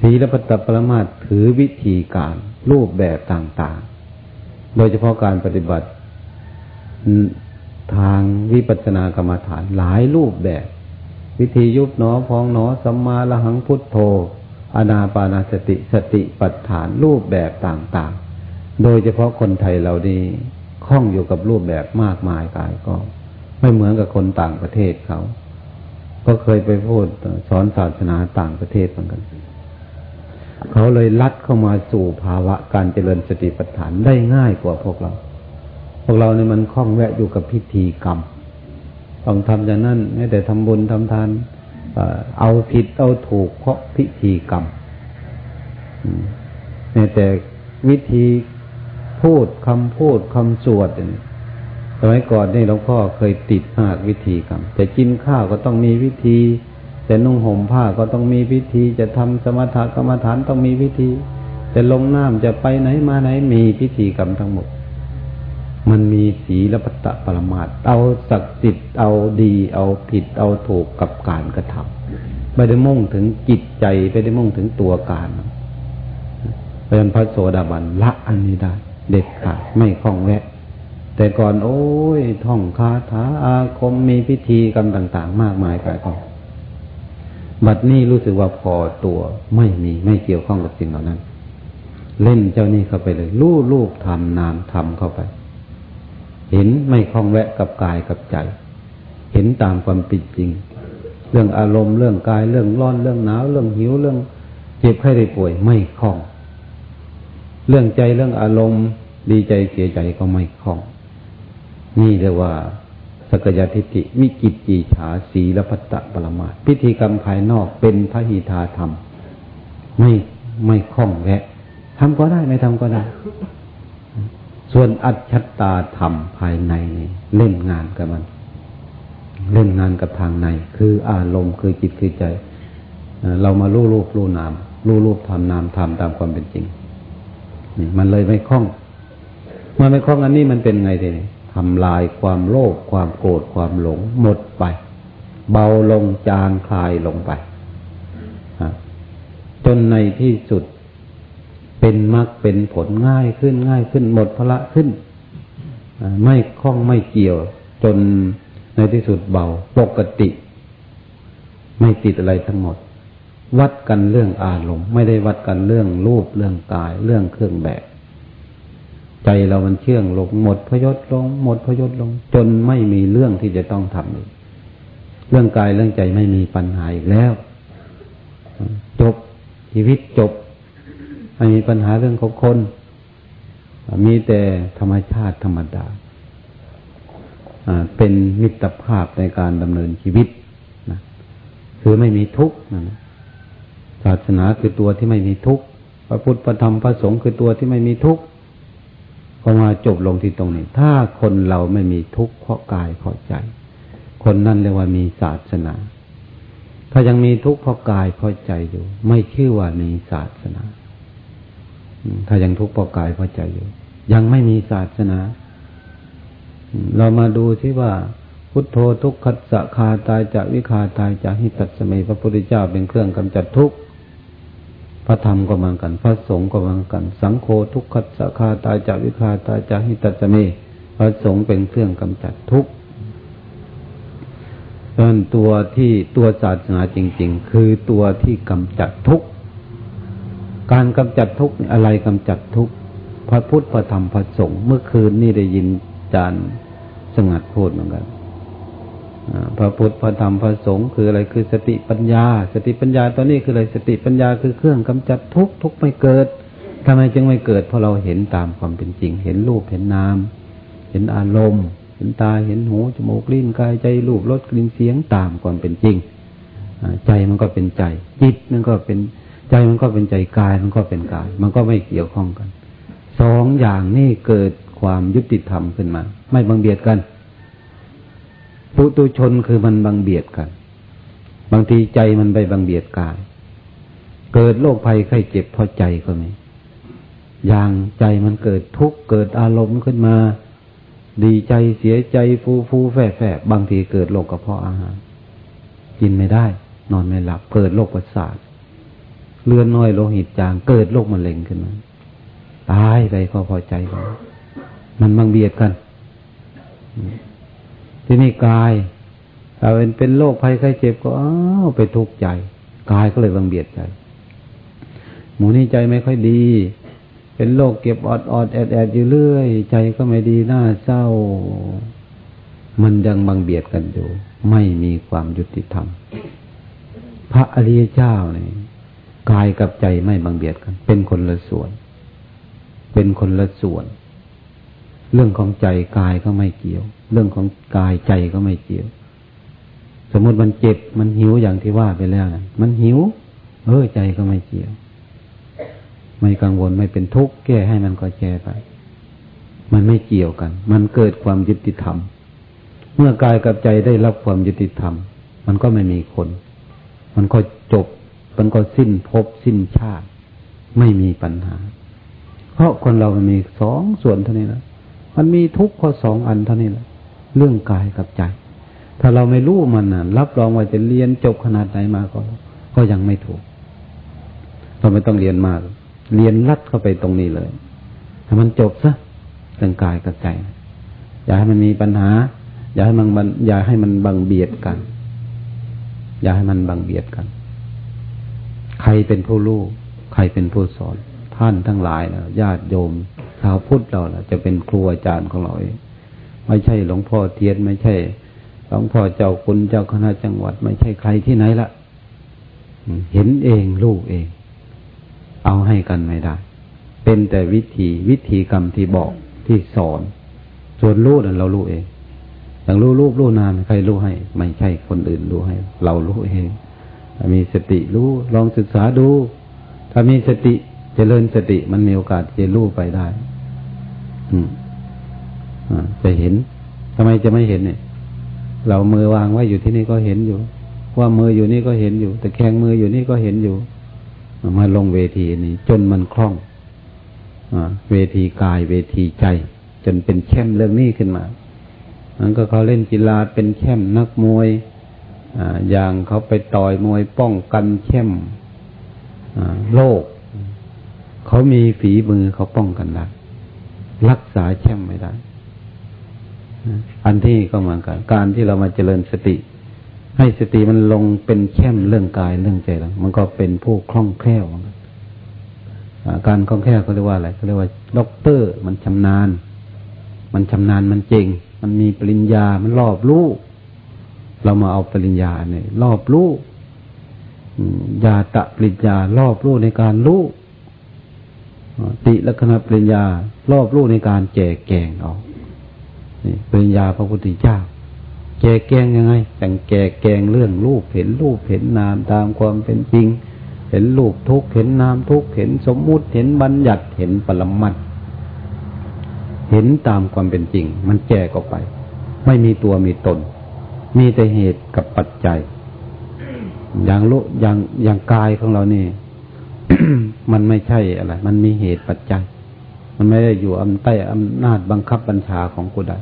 ศีลปัตตปรมาถือวิธีการรูปแบบต่างๆ โดยเฉพาะการปฏิบัติ ทางวิปัสสนากรรมฐานหลายรูปแบบ วิธียุบหนอพองหนอสัมมาละหังพุทโธอนาปานาสติสติปัฏฐานรูปแบบต่างๆ โดยเฉพาะคนไทยเรานี่คล่องอยู่กับรูปแบบมากมายกายก็ ไม่เหมือนกับคนต่างประเทศเขา ก็เคยไปพูดสอนศาสนาต่างประเทศเหมือนกัน เขาเลยลัดเข้ามาสู่ภาวะการเจริญสติปัฏฐานได้ง่ายกว่าพวกเรา วกเราเนี่ยมันคล่องแวะอยู่กับพิธีกรรม ต้องทำอย่างนั้นไม่แต่ทำบุญทำทานเอาผิดเอาถูกเพราะพิธีกรรมแต่วิธีพูดคำพูดคำสวดสมัยก่อนนี่หลวงพ่อเคยติดมากวิธีกรรมจะกินข้าวก็ต้องมีวิธีจะนุ่งห่มผ้าก็ต้องมีวิธีจะทำสมถะกรรมฐานต้องมีวิธีจะลงน้ำจะไปไหนมาไหนมีพิธีกรรมทั้งหมด มันมีสีลปัตตะปรมาตเอาศักดิ์สิทธิ์เอาดี เอาผิดเอาถูกกับการกระทำไม่ได้มุ่งถึงจิตใจไม่ได้มุ่งถึงตัวการเป็นพระโสดาบันละอันนี้ได้ เด็ดขาดไม่คล้องแวะ แต่ก่อนโอ้ยท่องคาถาอาคมมีพิธีกรรมต่าง ๆ มากมายกายกองบัดนี้รู้สึกว่าพอตัวไม่มีไม่เกี่ยวข้องกับสิ่งเหล่านั้น เล่นเจ้านี่เข้าไปเลย ลูลูกทำนามทำเข้าไป เห็นไม่คล้องแวะกับกายกับใจ เห็นตามความเป็นจริง เรื่องอารมณ์เรื่องกายเรื่องร้อนเรื่องหนาวเรื่องหิวเรื่องเจ็บไข้ได้ป่วยไม่คล้อง เรื่องใจเรื่องอารมณ์ดีใจเสียใจก็ไม่คล้อง นี่เรียกว่าสกยทิฏฐิมิกิจจีฉาสีละพัตตะปรมาพิธีกรรมภายนอกเป็นพระหิทาธรรม ไม่ไม่คล้องแวะทำก็ได้ไม่ทำก็ได้ ส่วนอัจฉตาธรรมภายในเล่นงานกับมัน เล่นงานกับทางใน คืออารมณ์คือจิตคือใจ เรามาลู่รูปลู่นามลู่รูปทำนามทำตามความเป็นจริงนี่มันเลยไม่คล่องมื่อไม่คล่องอันนี้มันเป็นไงทีนี้ทำลายความโลภความโกรธความหลง หมดไป เบาลงจางคลายลงไปจนในที่สุด เป็นมรรคเป็นผลง่ายขึ้นง่ายขึ้นหมดพละขึ้นไม่คล้องไม่เกี่ยว จนในที่สุดเบาปกติ ไม่ติดอะไรทั้งหมด วัดกันเรื่องอารมณ์ไม่ได้วัดกันเรื่องรูปเรื่องกาย เรื่องเครื่องแบบ ใจเรามันเชื่องลงหมดพยศลง หมดพยศลง จนไม่มีเรื่องที่จะต้องทำอีกเรื่องกายเรื่องใจไม่มีปัญหาอีกแล้ว จบชีวิตจบ ไม่มีปัญหาเรื่องของคน มีแต่ธรรมชาติธรรมดาเป็นมิตรภาพในการดำเนินชีวิตนะคือไม่มีทุกข์นะศาสนาคือตัวที่ไม่มีทุกข์พระพุทธพระธรรมพระสงฆ์คือตัวที่ไม่มีทุกข์ก็มาจบลงที่ตรงนี้ ถ้าคนเราไม่มีทุกข์เพราะกายเพราะใจ คนนั่นเรียกว่ามีศาสนา ถ้ายังมีทุกข์เพราะกายเพราะใจอยู่ ไม่ชื่อว่ามีศาสนา ถ้ายังทุกข์เพราะกายเพราะใจอยู่ ยังไม่มีศาสนา เรามาดูที่ว่า พุทโธทุกขัสสะคาตายจะวิคาตายจะหิตัสมัยพระพุทธเจ้าเป็นเครื่องกำจัดทุกข์พระธรรมก็เหมือนกัน พระสงฆ์ก็เหมือนกัน สังโฆทุกขัสสะคาตายจะวิคาตายจะหิตัสมัยพระสงฆ์เป็นเครื่องกำจัดทุกข์ดันตัวที่ตัวศาสนาจริง ๆ คือตัวที่กำจัดทุกข์ การกำจัดทุกข์อะไรกำจัดทุกข์พระพุทธพระธรรมพระสงฆ์เมื่อคืนนี่ได้ยินจารย์สงัดพูดเหมือนกันพระพุทธพระธรรมพระสงฆ์คืออะไรคือสติปัญญา สติปัญญาตัวนี้คืออะไรสติปัญญาคือเครื่องกำจัดทุกทุกไม่เกิดทำไมจึงไม่เกิด เพราะเราเห็นตามความเป็นจริง เห็นรูปเห็นนาม เห็นอารมณ์ เห็นตาเห็นหูจมูกลิ้นกายใจรูปรสกลิ่นเสียงตามความเป็นจริงใจมันก็เป็นใจ จิตมันก็เป็น ใจมันก็เป็นใจกายมันก็เป็นกาย มันก็ไม่เกี่ยวข้องกันสองอย่างนี้เกิดความยุติธรรมขึ้นมา ไม่บังเบียดกันปุตุชนคือมันบังเบียดกัน บางทีใจมันไปบังเบียดกาย เกิดโรคภัยไข้เจ็บเพราะใจก็มีอย่างใจมันเกิดทุกข์เกิดอารมณ์ขึ้นมา ดีใจเสียใจฟูฟูแฝงแฝบางทีเกิดโรคกระเพาะอาหาร กินไม่ได้ นอนไม่หลับเกิดโรคประสาท เลือนน้อยโลหิตจางเกิดโรคมะเร็งขึ้นมาตายไปก็พอใจกันมันบังเบียดกัน ที่นี่กายถ้าเป็นเป็นโรคภัยไข้เจ็บก็อ้าวไปทุกข์ใจกายก็เลยบังเบียดใจ หมูนี่ใจไม่ค่อยดี เป็นโรคเก็บอดอดแอดแอดอยู่เรื่อย ใจก็ไม่ดีหน้าเศร้า มันยังบังเบียดกันอยู่ ไม่มีความยุติธรรม พระอริยเจ้าเนี่ย กายกับใจไม่บังเบียดกัน เป็นคนละส่วน เป็นคนละส่วน เรื่องของใจกายก็ไม่เกี่ยว เรื่องของกายใจก็ไม่เกี่ยว สมมติมันเจ็บมันหิวอย่างที่ว่าไปแล้วนะมันหิว เออใจก็ไม่เกี่ยว ไม่กังวลไม่เป็นทุกข์แก้ให้มันก็แก้ไป มันไม่เกี่ยวกัน มันเกิดความยุติธรรม เมื่อกายกับใจได้รับความยุติธรรม มันก็ไม่มีคน มันก็จบ มันก็สิ้นภพสิ้นชาติ ไม่มีปัญหา เพราะคนเรามันมีสองส่วนเท่านี้นะมันมีทุกข์ข้อสองอันเท่านี้แหละเรื่องกายกับใจ ถ้าเราไม่รู้มันนะรับรองว่าจะเรียนจบขนาดไหนมาก็ก็ยังไม่ถูก เราไม่ต้องเรียนมาก เรียนลัดเข้าไปตรงนี้เลยให้มันจบซะเรื่องกายกับใจ อย่าให้มันมีปัญหา อย่าให้มันอย่าให้มันบังเบียดกัน อย่าให้มันบังเบียดกัน ใครเป็นผู้รู้ใครเป็นผู้สอน ท่านทั้งหลายนะญาติโยมชาวพุทธเราล่ะจะเป็นครูอาจารย์ของเราเองไม่ใช่หลวงพ่อเทียนไม่ใช่หลวงพ่อเจ้าคุณเจ้าคณะจังหวัด ไม่ใช่ใครที่ไหนละเห็นเองลูกเอง เอาให้กันไม่ได้ เป็นแต่วิธีวิธีกรรมที่บอกที่สอน ส่วนรู้นั้นเรารู้เองอย่างรู้รูปรู้นามใครรู้ให้ ไม่ใช่คนอื่นรู้ให้ เรารู้เอง มีสติรู้ลองศึกษาดู ถ้ามีสติเจริญสติมันมีโอกาสจะรู้ไปได้ อืมจะเห็นทำไมจะไม่เห็นเนี่ย เรามือวางไว้อยู่ที่นี่ก็เห็นอยู่ ว่ามืออยู่นี่ก็เห็นอยู่ แต่แข้งมืออยู่นี่ก็เห็นอยู่ มาลงเวทีนี้ จนมันคล่องอเวทีกายเวทีใจ จนเป็นแช่มเรื่องนี้ขึ้นมานั้นก็เขาเล่นกีฬาเป็นแช่มนักมวย อย่างเขาไปต่อยมวยป้องกันแช่มโลกเขามีฝีมือเขาป้องกันได้รักษาแช่มไม่ได้อันที่ก็เหมือนกัน การที่เรามาเจริญสติ ให้สติมันลงเป็นแช่มเรื่องกายเรื่องใจแล้วมันก็เป็นผู้คล่องแคล่วการคล่องแคล่วเขาเรียกว่าอะไรเขาเรียกว่าด็อกเตอร์ มันชำนาญ มันชำนาญมันเจงมันมีปริญญามันรอบรู้ เรามาเอาปริญญาเนี่ยรอบรู้ยาตะปริญญารอบรู้ในการรู้ติลักษณะปริญญารอบรู้ในการแจกแกงออกนี่ปริญญาพระพุทธเจ้าแจกแกงยังไงแต่งแจกแกงเรื่องรูป เห็นรูปเห็นนามตามความเป็นจริง เห็นรูปทุกเห็นนามทุกเห็นสมมุติเห็นบัญญัติเห็นปรมัตเห็นตามความเป็นจริง มันแจกออกไป ไม่มีตัวมีตน มีแต่เหตุกับปัจจัย อย่างโลอย่างอย่างกายของเรานี่ มันไม่ใช่อะไร มันมีเหตุปัจจัย มันไม่ได้อยู่อำใต้อำนาจบังคับบัญชาของกูใด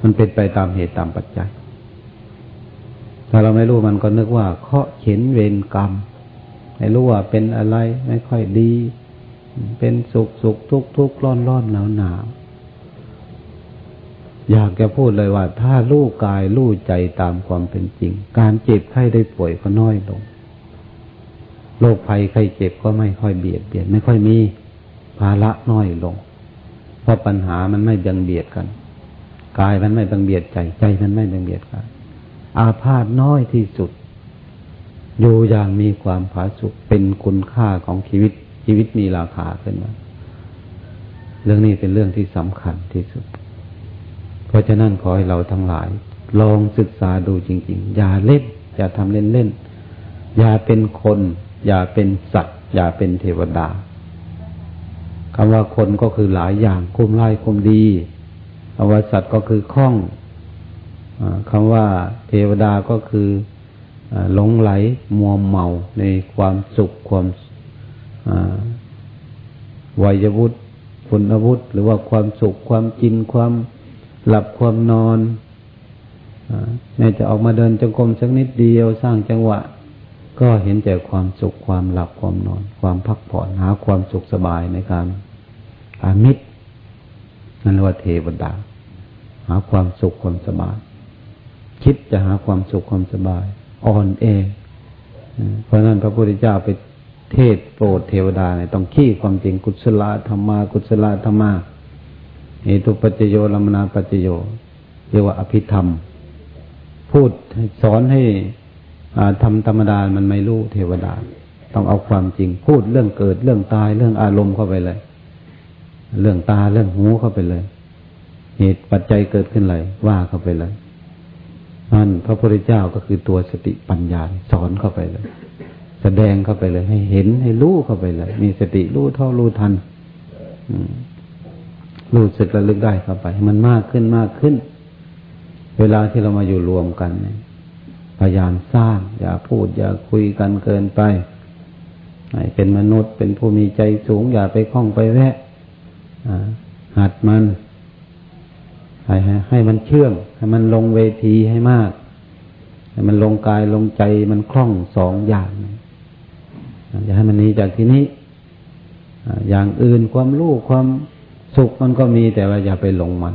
มันเป็นไปตามเหตุตามปัจจัย ถ้าเราไม่รู้มันก็นึกว่าเคาะเข็นเวรกรรม ไม่รู้ว่าเป็นอะไร ไม่ค่อยดี เป็นสุขสุขทุกทุกร้อนร้อนหนาวหนาว อยากจะพูดเลยว่า ถ้ารู้กายรู้ใจตามความเป็นจริง การเจ็บไข้ได้ป่วยก็น้อยลงโรคภัยไข้เจ็บก็ไม่ค่อยเบียดเบียน ไม่ค่อยมีภาระน้อยลง เพราะปัญหามันไม่บังเบียดกันกายมันไม่บังเบียดใจใจมันไม่บังเบียดกายอาพาธน้อยที่สุด อยู่อย่างมีความผาสุกเป็นคุณค่าของชีวิตชีวิตมีราคาขึ้นมาเรื่องนี้เป็นเรื่องที่สำคัญที่สุด เพราะฉะนั้นขอให้เราทั้งหลาย ลองศึกษาดูจริง ๆ อย่าเล่น อย่าทำเล่นๆ อย่าเป็นคน อย่าเป็นสัตว์ อย่าเป็นเทวดาคำว่าคนก็คือหลายอย่างคุมไล่คุมดีคำว่าสัตว์ก็คือข้องคำว่าเทวดาก็คือหลงไหลมัวเมาในความสุขความวัยวุฒิคุณวุฒิหรือว่าความสุขความกินความ หลับความนอนแม้จะออกมาเดินจงกรมสักนิดเดียวสร้างจังหวะ ก็เห็นแต่ความสุขความหลับความนอน ความพักผ่อนหาความสุขสบายในการอามิตรนั่นเรียกว่าเทวดา หาความสุขความสบาย คิดจะหาความสุขความสบาย อ่อนเองเพราะนั้นพระพุทธเจ้าไปเทศโปรดเทวดาเนี่ยต้องขี้ความจริงกุศลธรรมากุศลธรรมา เหตุปัจโยลมนาปัจโยเรียกว่าอภิธรรม พูดสอนให้ทำธรรมดามันไม่รู้เทวดา ต้องเอาความจริง พูดเรื่องเกิดเรื่องตายเรื่องอารมณ์เข้าไปเลย เรื่องตาเรื่องหูเข้าไปเลย เหตุปัจจัยเกิดขึ้นเลยว่าเข้าไปเลยนั่นพระพุทธเจ้าก็คือตัวสติปัญญาสอนเข้าไปเลย แสดงเข้าไปเลย ให้เห็นให้รู้เข้าไปเลย มีสติรู้เท่ารู้ทัน รู้สึกระลึกได้เข้าไป มันมากขึ้นมากขึ้น เวลาที่เรามาอยู่รวมกันเนี่ยพยายามสร้าง อย่าพูด อย่าคุยกันเกินไปให้เป็นมนุษย์เป็นผู้มีใจสูง อย่าไปคล้องไปแวะหัดมัน ให้ให้มันเชื่องให้มันลงเวทีให้มาก ให้มันลงกายลงใจมันคล่องสองอย่างอย่าให้มันหนีจากที่นี้อย่างอื่นความรู้ความ สุขมันก็มีแต่ว่าอย่าไปหลงมัน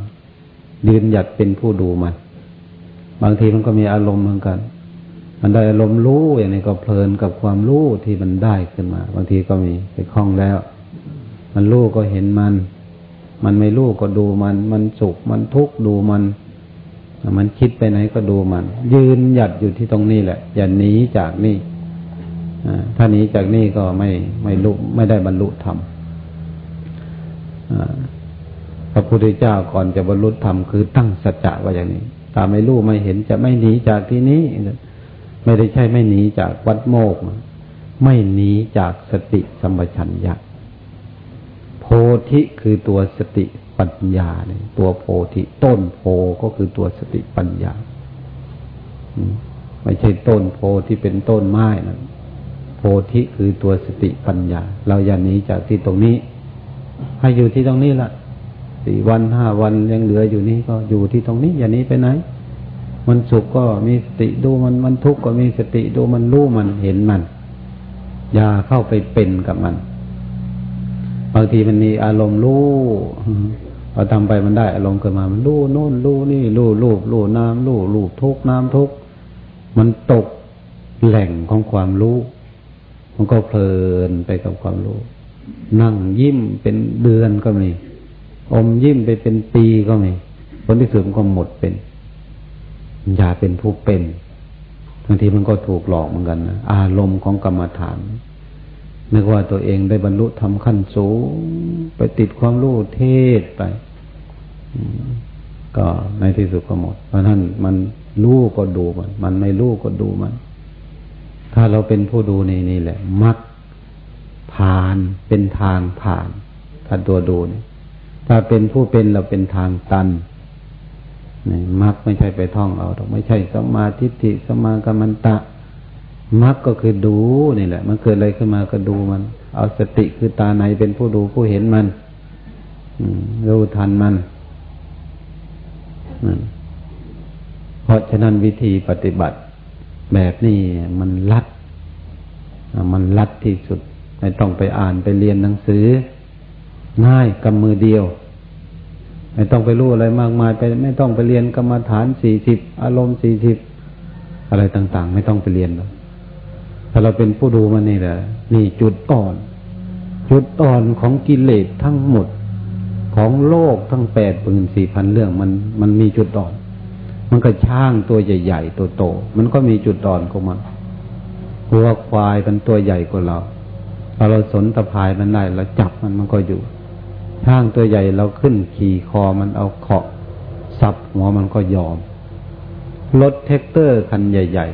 ยืนหยัดเป็นผู้ดูมัน บางทีมันก็มีอารมณ์เหมือนกัน มันได้อารมณ์รู้อย่างนี้ก็เพลินกับความรู้ที่มันได้ขึ้นมา บางทีก็มีไปคล้องแล้ว มันรู้ก็เห็นมัน มันไม่รู้ก็ดูมัน มันสุขมันทุกข์ดูมัน มันคิดไปไหนก็ดูมัน ยืนหยัดอยู่ที่ตรงนี้แหละ อย่าหนีจากนี่ถ้าหนีจากนี่ก็ไม่ไม่รู้ไม่ได้บรรลุธรรม พระพุทธเจ้าก่อนจะบรรลุธรรมคือตั้งสัจจะว่าอย่างนี้ถ้าไม่รู้ไม่เห็นจะไม่หนีจากที่นี้ ไม่ได้ใช่ไม่หนีจากวัดโมก ไม่หนีจากสติสัมปชัญญะโพธิคือตัวสติปัญญาเนี่ยตัวโพธิต้นโพก็คือตัวสติปัญญาไม่ใช่ต้นโพที่เป็นต้นไม้นะโพธิคือตัวสติปัญญา เราอย่าหนีจากที่ตรงนี้ ให้อยู่ที่ตรงนี้ละสี่วันห้าวันยังเหลืออยู่นี่ก็อยู่ที่ตรงนี้ อย่านี้ไปไหน มันสุขก็มีสติดูมันมันทุกข์ก็มีสติดูมันรู้มันเห็นมัน อย่าเข้าไปเป็นกับมัน บางทีมันมีอารมณ์รู้พอทำไปมันได้อารมณ์เกิดมามันรู้โน่นรู้นี่รู้รูปรู้น้ำรู้รูปทุกน้ำทุกมันตกแหล่งของความรู้ มันก็เพลินไปกับความรู้ นั่งยิ้มเป็นเดือนก็มี อมยิ้มไปเป็นปีก็มีผลที่สุดมันก็หมดเป็น อย่าเป็นผู้เป็นบางทีมันก็ถูกหลอกเหมือนกันนะอารมณ์ของกรรมฐานนึกว่าตัวเองได้บรรลุทำขั้นสูง ไปติดความรู้เทศไป ก็ในที่สุดก็หมด เพราะนั้นมันรู้ก็ดูมัน มันไม่รู้ก็ดูมัน ถ้าเราเป็นผู้ดูในนี่แหละมัก ผ่านเป็นทางผ่าน ถ้าตัวดูเนี่ถ้าเป็นผู้เป็นเราเป็นทางตันนี่มักไม่ใช่ไปท่องเอาหรอกไม่ใช่สมาธิิสมากรรมันตะมักก็คือดูนี่แหละ มันเกิดอะไรขึ้นมาก็ดูมัน เอาสติคือตาในเป็นผู้ดูผู้เห็นมันรู้ทันมันเพราะฉะนั้นวิธีปฏิบัติแบบนี้มันลัด มันลัดที่สุด ไม่ต้องไปอ่านไปเรียนหนังสือ ง่ายกับมือเดียว ไม่ต้องไปรู้อะไรมากมายไป ไม่ต้องไปเรียนกรรมฐานสี่สิบอารมณ์สี่สิบอะไรต่าง ๆ ไม่ต้องไปเรียนหรอกถ้าเราเป็นผู้ดูมันนี่แหละนี่จุดอ่อน จุดอ่อนของกิเลสทั้งหมดของโลกทั้งแปดหมื่นสี่พันเรื่องมันมันมีจุดอ่อน มันก็ช่างตัวใหญ่ๆตัวโต มันก็มีจุดอ่อนของมันหัวควายเป็นตัวใหญ่กว่าเรา พอเราสนตะพายมันได้เราจับมันมันก็อยู่ช่างตัวใหญ่เราขึ้นขี่คอมันเอาเคาะสับหัวมันก็ยอม รถแทรกเตอร์คันใหญ่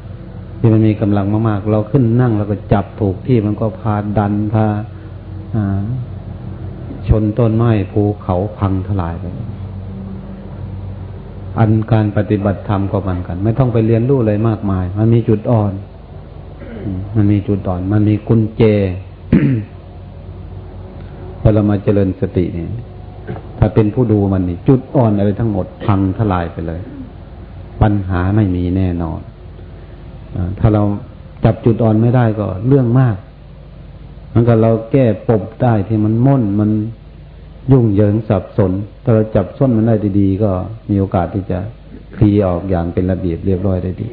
ๆ ที่มันมีกำลังมากๆ เราขึ้นนั่งแล้วก็จับถูกที่มันก็พาดันพาชนต้นไม้ภูเขาพังทลายไปอันการปฏิบัติธรรมก็เหมือนกัน ไม่ต้องไปเรียนรู้อะไรมากมาย มันมีจุดอ่อน มันมีจุดอ่อน มันมีกุญแจพอเรามาเจริญสติเนี่ย ถ้าเป็นผู้ดูมันนี่จุดอ่อนอะไรทั้งหมดพังทลายไปเลย ปัญหาไม่มีแน่นอนอถ้าเราจับจุดอ่อนไม่ได้ก็เรื่องมากมันก็เราแก้ปบได้ที่มันม่นมันยุ่งเหยิงสับสน ถ้าเราจับส้นมันได้ดีๆก็มีโอกาสที่จะคลีออกอย่างเป็นระเบียบเรียบร้อยได้ดี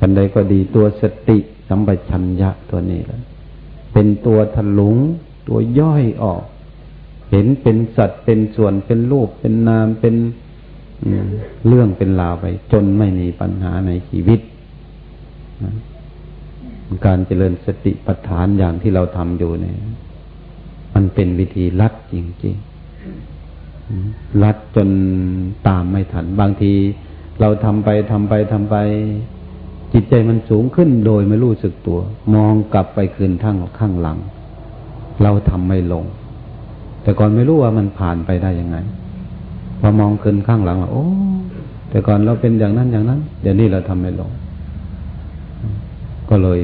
อันใดก็ดีตัวสติ สัมปชัญญะตัวนี้แหละเป็นตัวถลุง ตัวย่อยออก เห็นเป็นสัตว์เป็นส่วนเป็นรูปเป็นนามเป็นเรื่องเป็นราวไป จนไม่มีปัญหาในชีวิต การเจริญสติปัฏฐานอย่างที่เราทำอยู่เนี่ย มันเป็นวิธีลัดจริงๆลัดจนตามไม่ทัน บางทีเราทำไปทำไปทำไป จิตใจมันสูงขึ้นโดยไม่รู้สึกตัว มองกลับไปคืนทั้งข้างหลัง เราทำไม่ลง แต่ก่อนไม่รู้ว่ามันผ่านไปได้ยังไง พอมองคืนข้างหลังว่าโอ้ แต่ก่อนเราเป็นอย่างนั้นอย่างนั้นเดี๋ยวนี้เราทำไม่ลง ก็เลย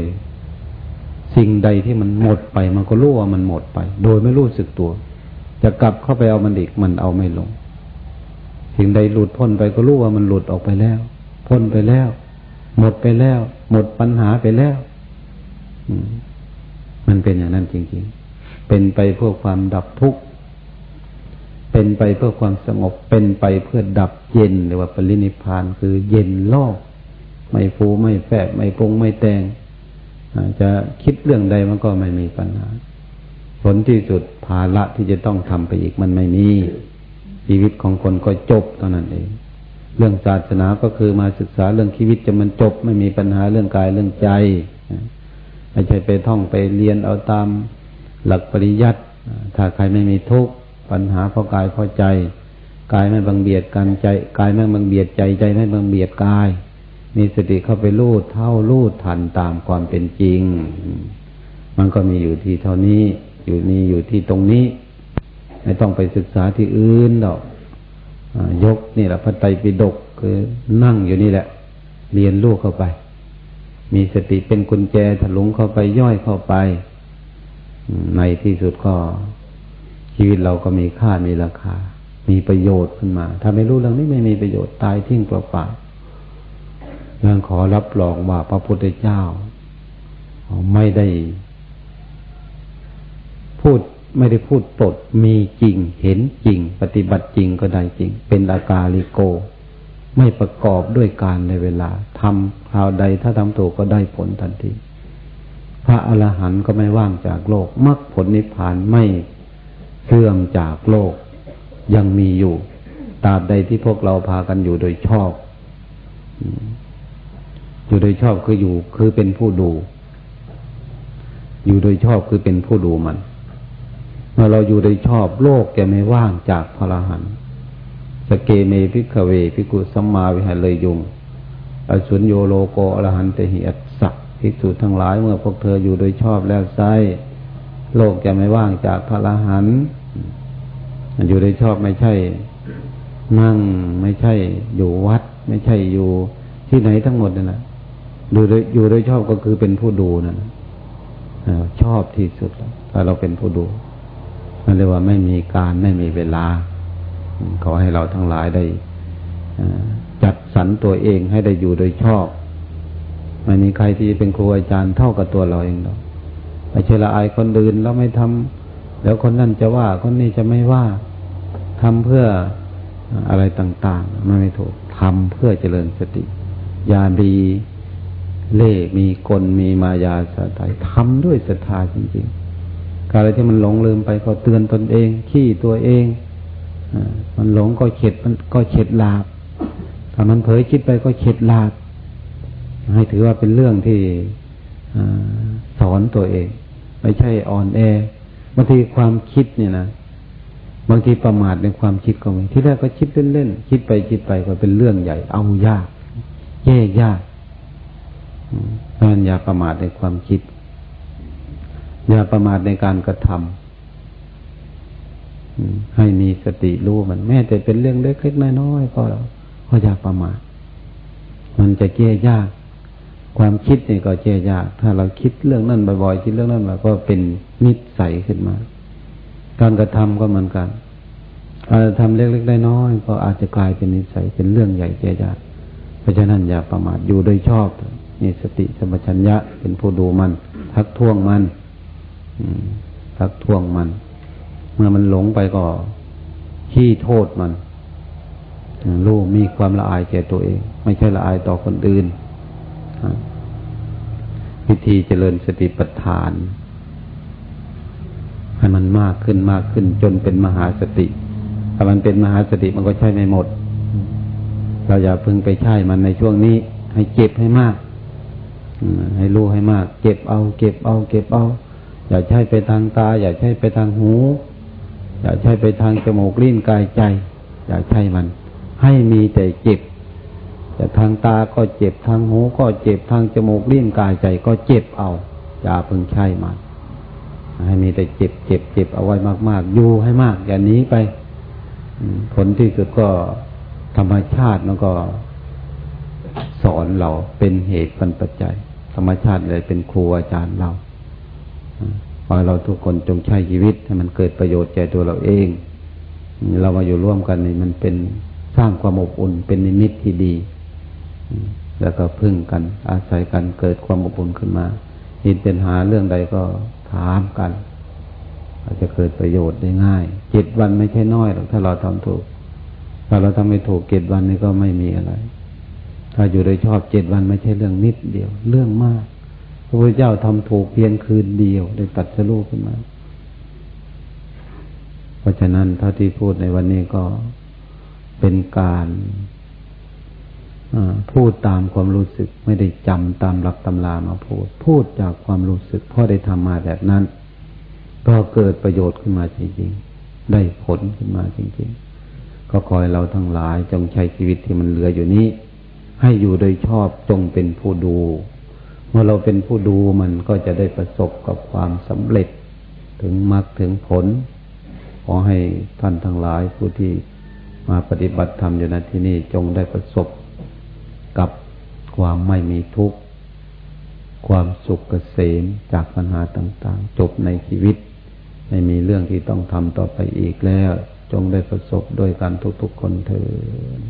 สิ่งใดที่มันหมดไป มันก็รู้ว่ามันหมดไป โดยไม่รู้สึกตัว จะกลับเข้าไปเอามันอีกมันเอาไม่ลง สิ่งใดหลุดพ้นไปก็รู้ว่ามันหลุดออกไปแล้ว พ้นไปแล้ว หมดไปแล้ว หมดปัญหาไปแล้วมันเป็นอย่างนั้นจริงๆ เป็นไปเพื่อความดับทุกข์ เป็นไปเพื่อความสงบ เป็นไปเพื่อดับเย็นหรือว่าปรินิพานคือเย็นโลก ไม่ฟูไม่แฝบไม่ปรุงไม่แต่งจะคิดเรื่องใดมันก็ไม่มีปัญหา ผลที่สุดภาระที่จะต้องทำไปอีกมันไม่มี ชีวิตของคนก็จบเท่านั้นเอง เรื่องศาสนาก็คือมาศึกษาเรื่องชีวิตจะมันจบ ไม่มีปัญหาเรื่องกายเรื่องใจไม่ใช่ไปท่องไปเรียนเอาตามหลักปริยัติถ้าใครไม่มีทุกข์ปัญหาเพราะกายเพราะใจกายไม่บังเบียดกันใจกายไม่บังเบียดใจใจไม่บังเบียดกาย มีสติเข้าไปลูดเท่าลูดทันตามความเป็นจริง มันก็มีอยู่ที่เท่านี้ อยู่นี่อยู่ที่ตรงนี้ ไม่ต้องไปศึกษาที่อื่นหรอก ยกนี่แหละพระไตรปิฎกคือนั่งอยู่นี่แหละ เรียนรู้เข้าไป มีสติเป็นกุญแจถลุงเข้าไปย่อยเข้าไป ในที่สุดก็ ชีวิตเราก็มีค่ามีราคา มีประโยชน์ขึ้นมา ถ้าไม่รู้เรื่องนี้ไม่มีประโยชน์ตายทิ้งเปล่าๆเรื่องขอรับรองว่าพระพุทธเจ้า ไม่ได้พูด ไม่ได้พูดปลดมีจริง เห็นจริง ปฏิบัติจริงก็ได้จริง เป็นอากาลิโก ไม่ประกอบด้วยการในเวลาทำคราวใดถ้าทำถูกก็ได้ผลทันที พระอรหันต์ก็ไม่ว่างจากโลกมรรคผลนิพพานไม่เสื่อมจากโลก ยังมีอยู่ตราบใดที่พวกเราพากันอยู่โดยชอบ อยู่โดยชอบคืออยู่คือเป็นผู้ดู อยู่โดยชอบคือเป็นผู้ดูมัน เมื่อเราอยู่โดยชอบโลกจะไม่ว่างจากพระอรหันต์ อิเม จ ภิกขเว ภิกขู สัมมาวิหเรยยุงอสุญโญ โลโกอรหันเตหิอัสสะภิกษุทั้งหลายเมื่อพวกเธออยู่โดยชอบแล้วไซร้โลกจะไม่ว่างจากพระอรหันต์อยู่โดยชอบไม่ใช่ นั่งไม่ใช่ อยู่วัด ไม่ใช่อยู่ที่ไหนทั้งหมดนั่นแหละดูโดยอยู่โดยชอบก็คือเป็นผู้ดูนั่นชอบที่สุดถ้าเราเป็นผู้ดู มันเรียกว่าไม่มีการไม่มีเวลา ขอให้เราทั้งหลายได้จัดสรรตัวเองให้ได้อยู่โดยชอบไม่มีใครที่เป็นครูอาจารย์เท่ากับตัวเราเองหรอกไม่ใช่ละอายคนอื่นแล้วไม่ทำแล้วคนนั่นจะว่าคนนี้จะไม่ว่าทำเพื่ออะไรต่างๆไม่ถูกทำเพื่อเจริญสติยาดีเล่มีกลมีมายาสตายทำด้วยศรัทธาจริง ๆ อะไรที่มันหลงลืมไปก็เตือนตนเอง ขี้ตัวเองอมันหลงก็เข็ดมันก็เข็ดลาบถ้ามันเผยคิดไปก็เข็ดลาบ ให้ถือว่าเป็นเรื่องที่สอนตัวเอง ไม่ใช่อ่อนแอบางทีความคิดเนี่ยนะบางทีประมาทในความคิดก็มีที่แรกก็คิดเล่นๆคิดไปคิดไปก็เป็นเรื่องใหญ่ เอายากแย่ยากเพราะฉะนั้นอย่าประมาทในความคิด อย่าประมาทในการกระทำให้มีสติรู้มัน แม้แต่เป็นเรื่องเล็กๆน้อยๆก็ก็อย่าประมาทมันจะแก้ยาก ความคิดนี่ก็แก้ยาก ถ้าเราคิดเรื่องนั้นบ่อยๆคิดเรื่องนั้นมาก็เป็นนิสัยขึ้นมา การกระทำก็เหมือนกันการทำเล็กๆน้อยๆก็อาจจะกลายเป็นนิสัยเป็นเรื่องใหญ่แก่ยากเพราะฉะนั้นอย่าประมาทอยู่โดยชอบนี่สติสมัชัญญะเป็นผู้ดูมัน ทักท้วงมัน ทักท้วงมัน เมื่อมันหลงไปก็ขี้โทษมันรู้มีความละอายแก่ตัวเอง ไม่ใช่ละอายต่อคนอื่นวิธีเจริญสติปัฏฐาน ให้มันมากขึ้นมากขึ้นจนเป็นมหาสติถ้ามันเป็นมหาสติมันก็ใช่ไม่หมด เราอย่าพึงไปใช้มันในช่วงนี้ ให้เก็บให้มากให้รู้ให้มาก เก็บเอา เก็บเอา เก็บเอา อย่าใช้ไปทางตา อย่าใช้ไปทางหู อย่าใช้ไปทางจมูกลิ้นกายใจ อย่าใช้มัน ให้มีแต่เจ็บแต่ทางตาก็เจ็บทางหูก็เจ็บทางจมูกลิ้นกายใจก็เจ็บเอา อย่าเพิ่งใช้มันให้มีแต่เจ็บเจ็บเจ็บเอาไว้มากๆอยู่ให้มาก อย่างนี้ไปผลที่สุดก็ธรรมชาติแล้วก็สอนเราเป็นเหตุเป็นปัจจัย ธรรมชาติเลยเป็นครูอาจารย์เรา อเราทุกคนจงใช้ชีวิตให้มันเกิดประโยชน์แก่ตัวเราเอง เรามาอยู่ร่วมกันนี่มันเป็นสร้างความอบอุ่นเป็นนิมิตที่ดี แล้วก็พึ่งกัน อาศัยกันเกิดความอบอุ่นขึ้นมาหินเป็นหาเรื่องใดก็ถามกันอาจจะเกิดประโยชน์ได้ง่ายเจ็ดวันไม่ใช่น้อยหรอกถ้าเราทำถูก ถ้าเราทำไม่ถูกเจ็ดวันนี้ก็ไม่มีอะไร ถ้าอยู่โดยชอบเจ็ดวันไม่ใช่เรื่องนิดเดียว เรื่องมาก ระพุทธเจ้าทำถูกเพียงคืนเดียวได้ตัดสรู้ขึ้นมา เพราะฉะนั้นถ้าที่พูดในวันนี้ก็เป็นการพูดตามความรู้สึกไม่ได้จำตามหลักตำรามาพูด พูดจากความรู้สึกพราะได้ทำมาแบบนั้น ก็เกิดประโยชน์ขึ้นมาจริงๆ ได้ผลขึ้นมาจริงๆ ก็คอยเราทั้งหลายจงใช้ชีวิตที่มันเหลืออยู่นี้ ให้อยู่โดยชอบจงเป็นผู้ดู เมื่อเราเป็นผู้ดูมันก็จะได้ประสบกับความสำเร็จ ถึงมรรคถึงผล ขอให้ท่านทั้งหลายผู้ที่มาปฏิบัติธรรมอยู่ณที่นี่จงได้ประสบกับความไม่มีทุกข์ ความสุขเกษมจากปัญหาต่างๆ จบในชีวิต ไม่มีเรื่องที่ต้องทำต่อไปอีกแล้ว จงได้ประสบโดยการทุกๆคนเถิด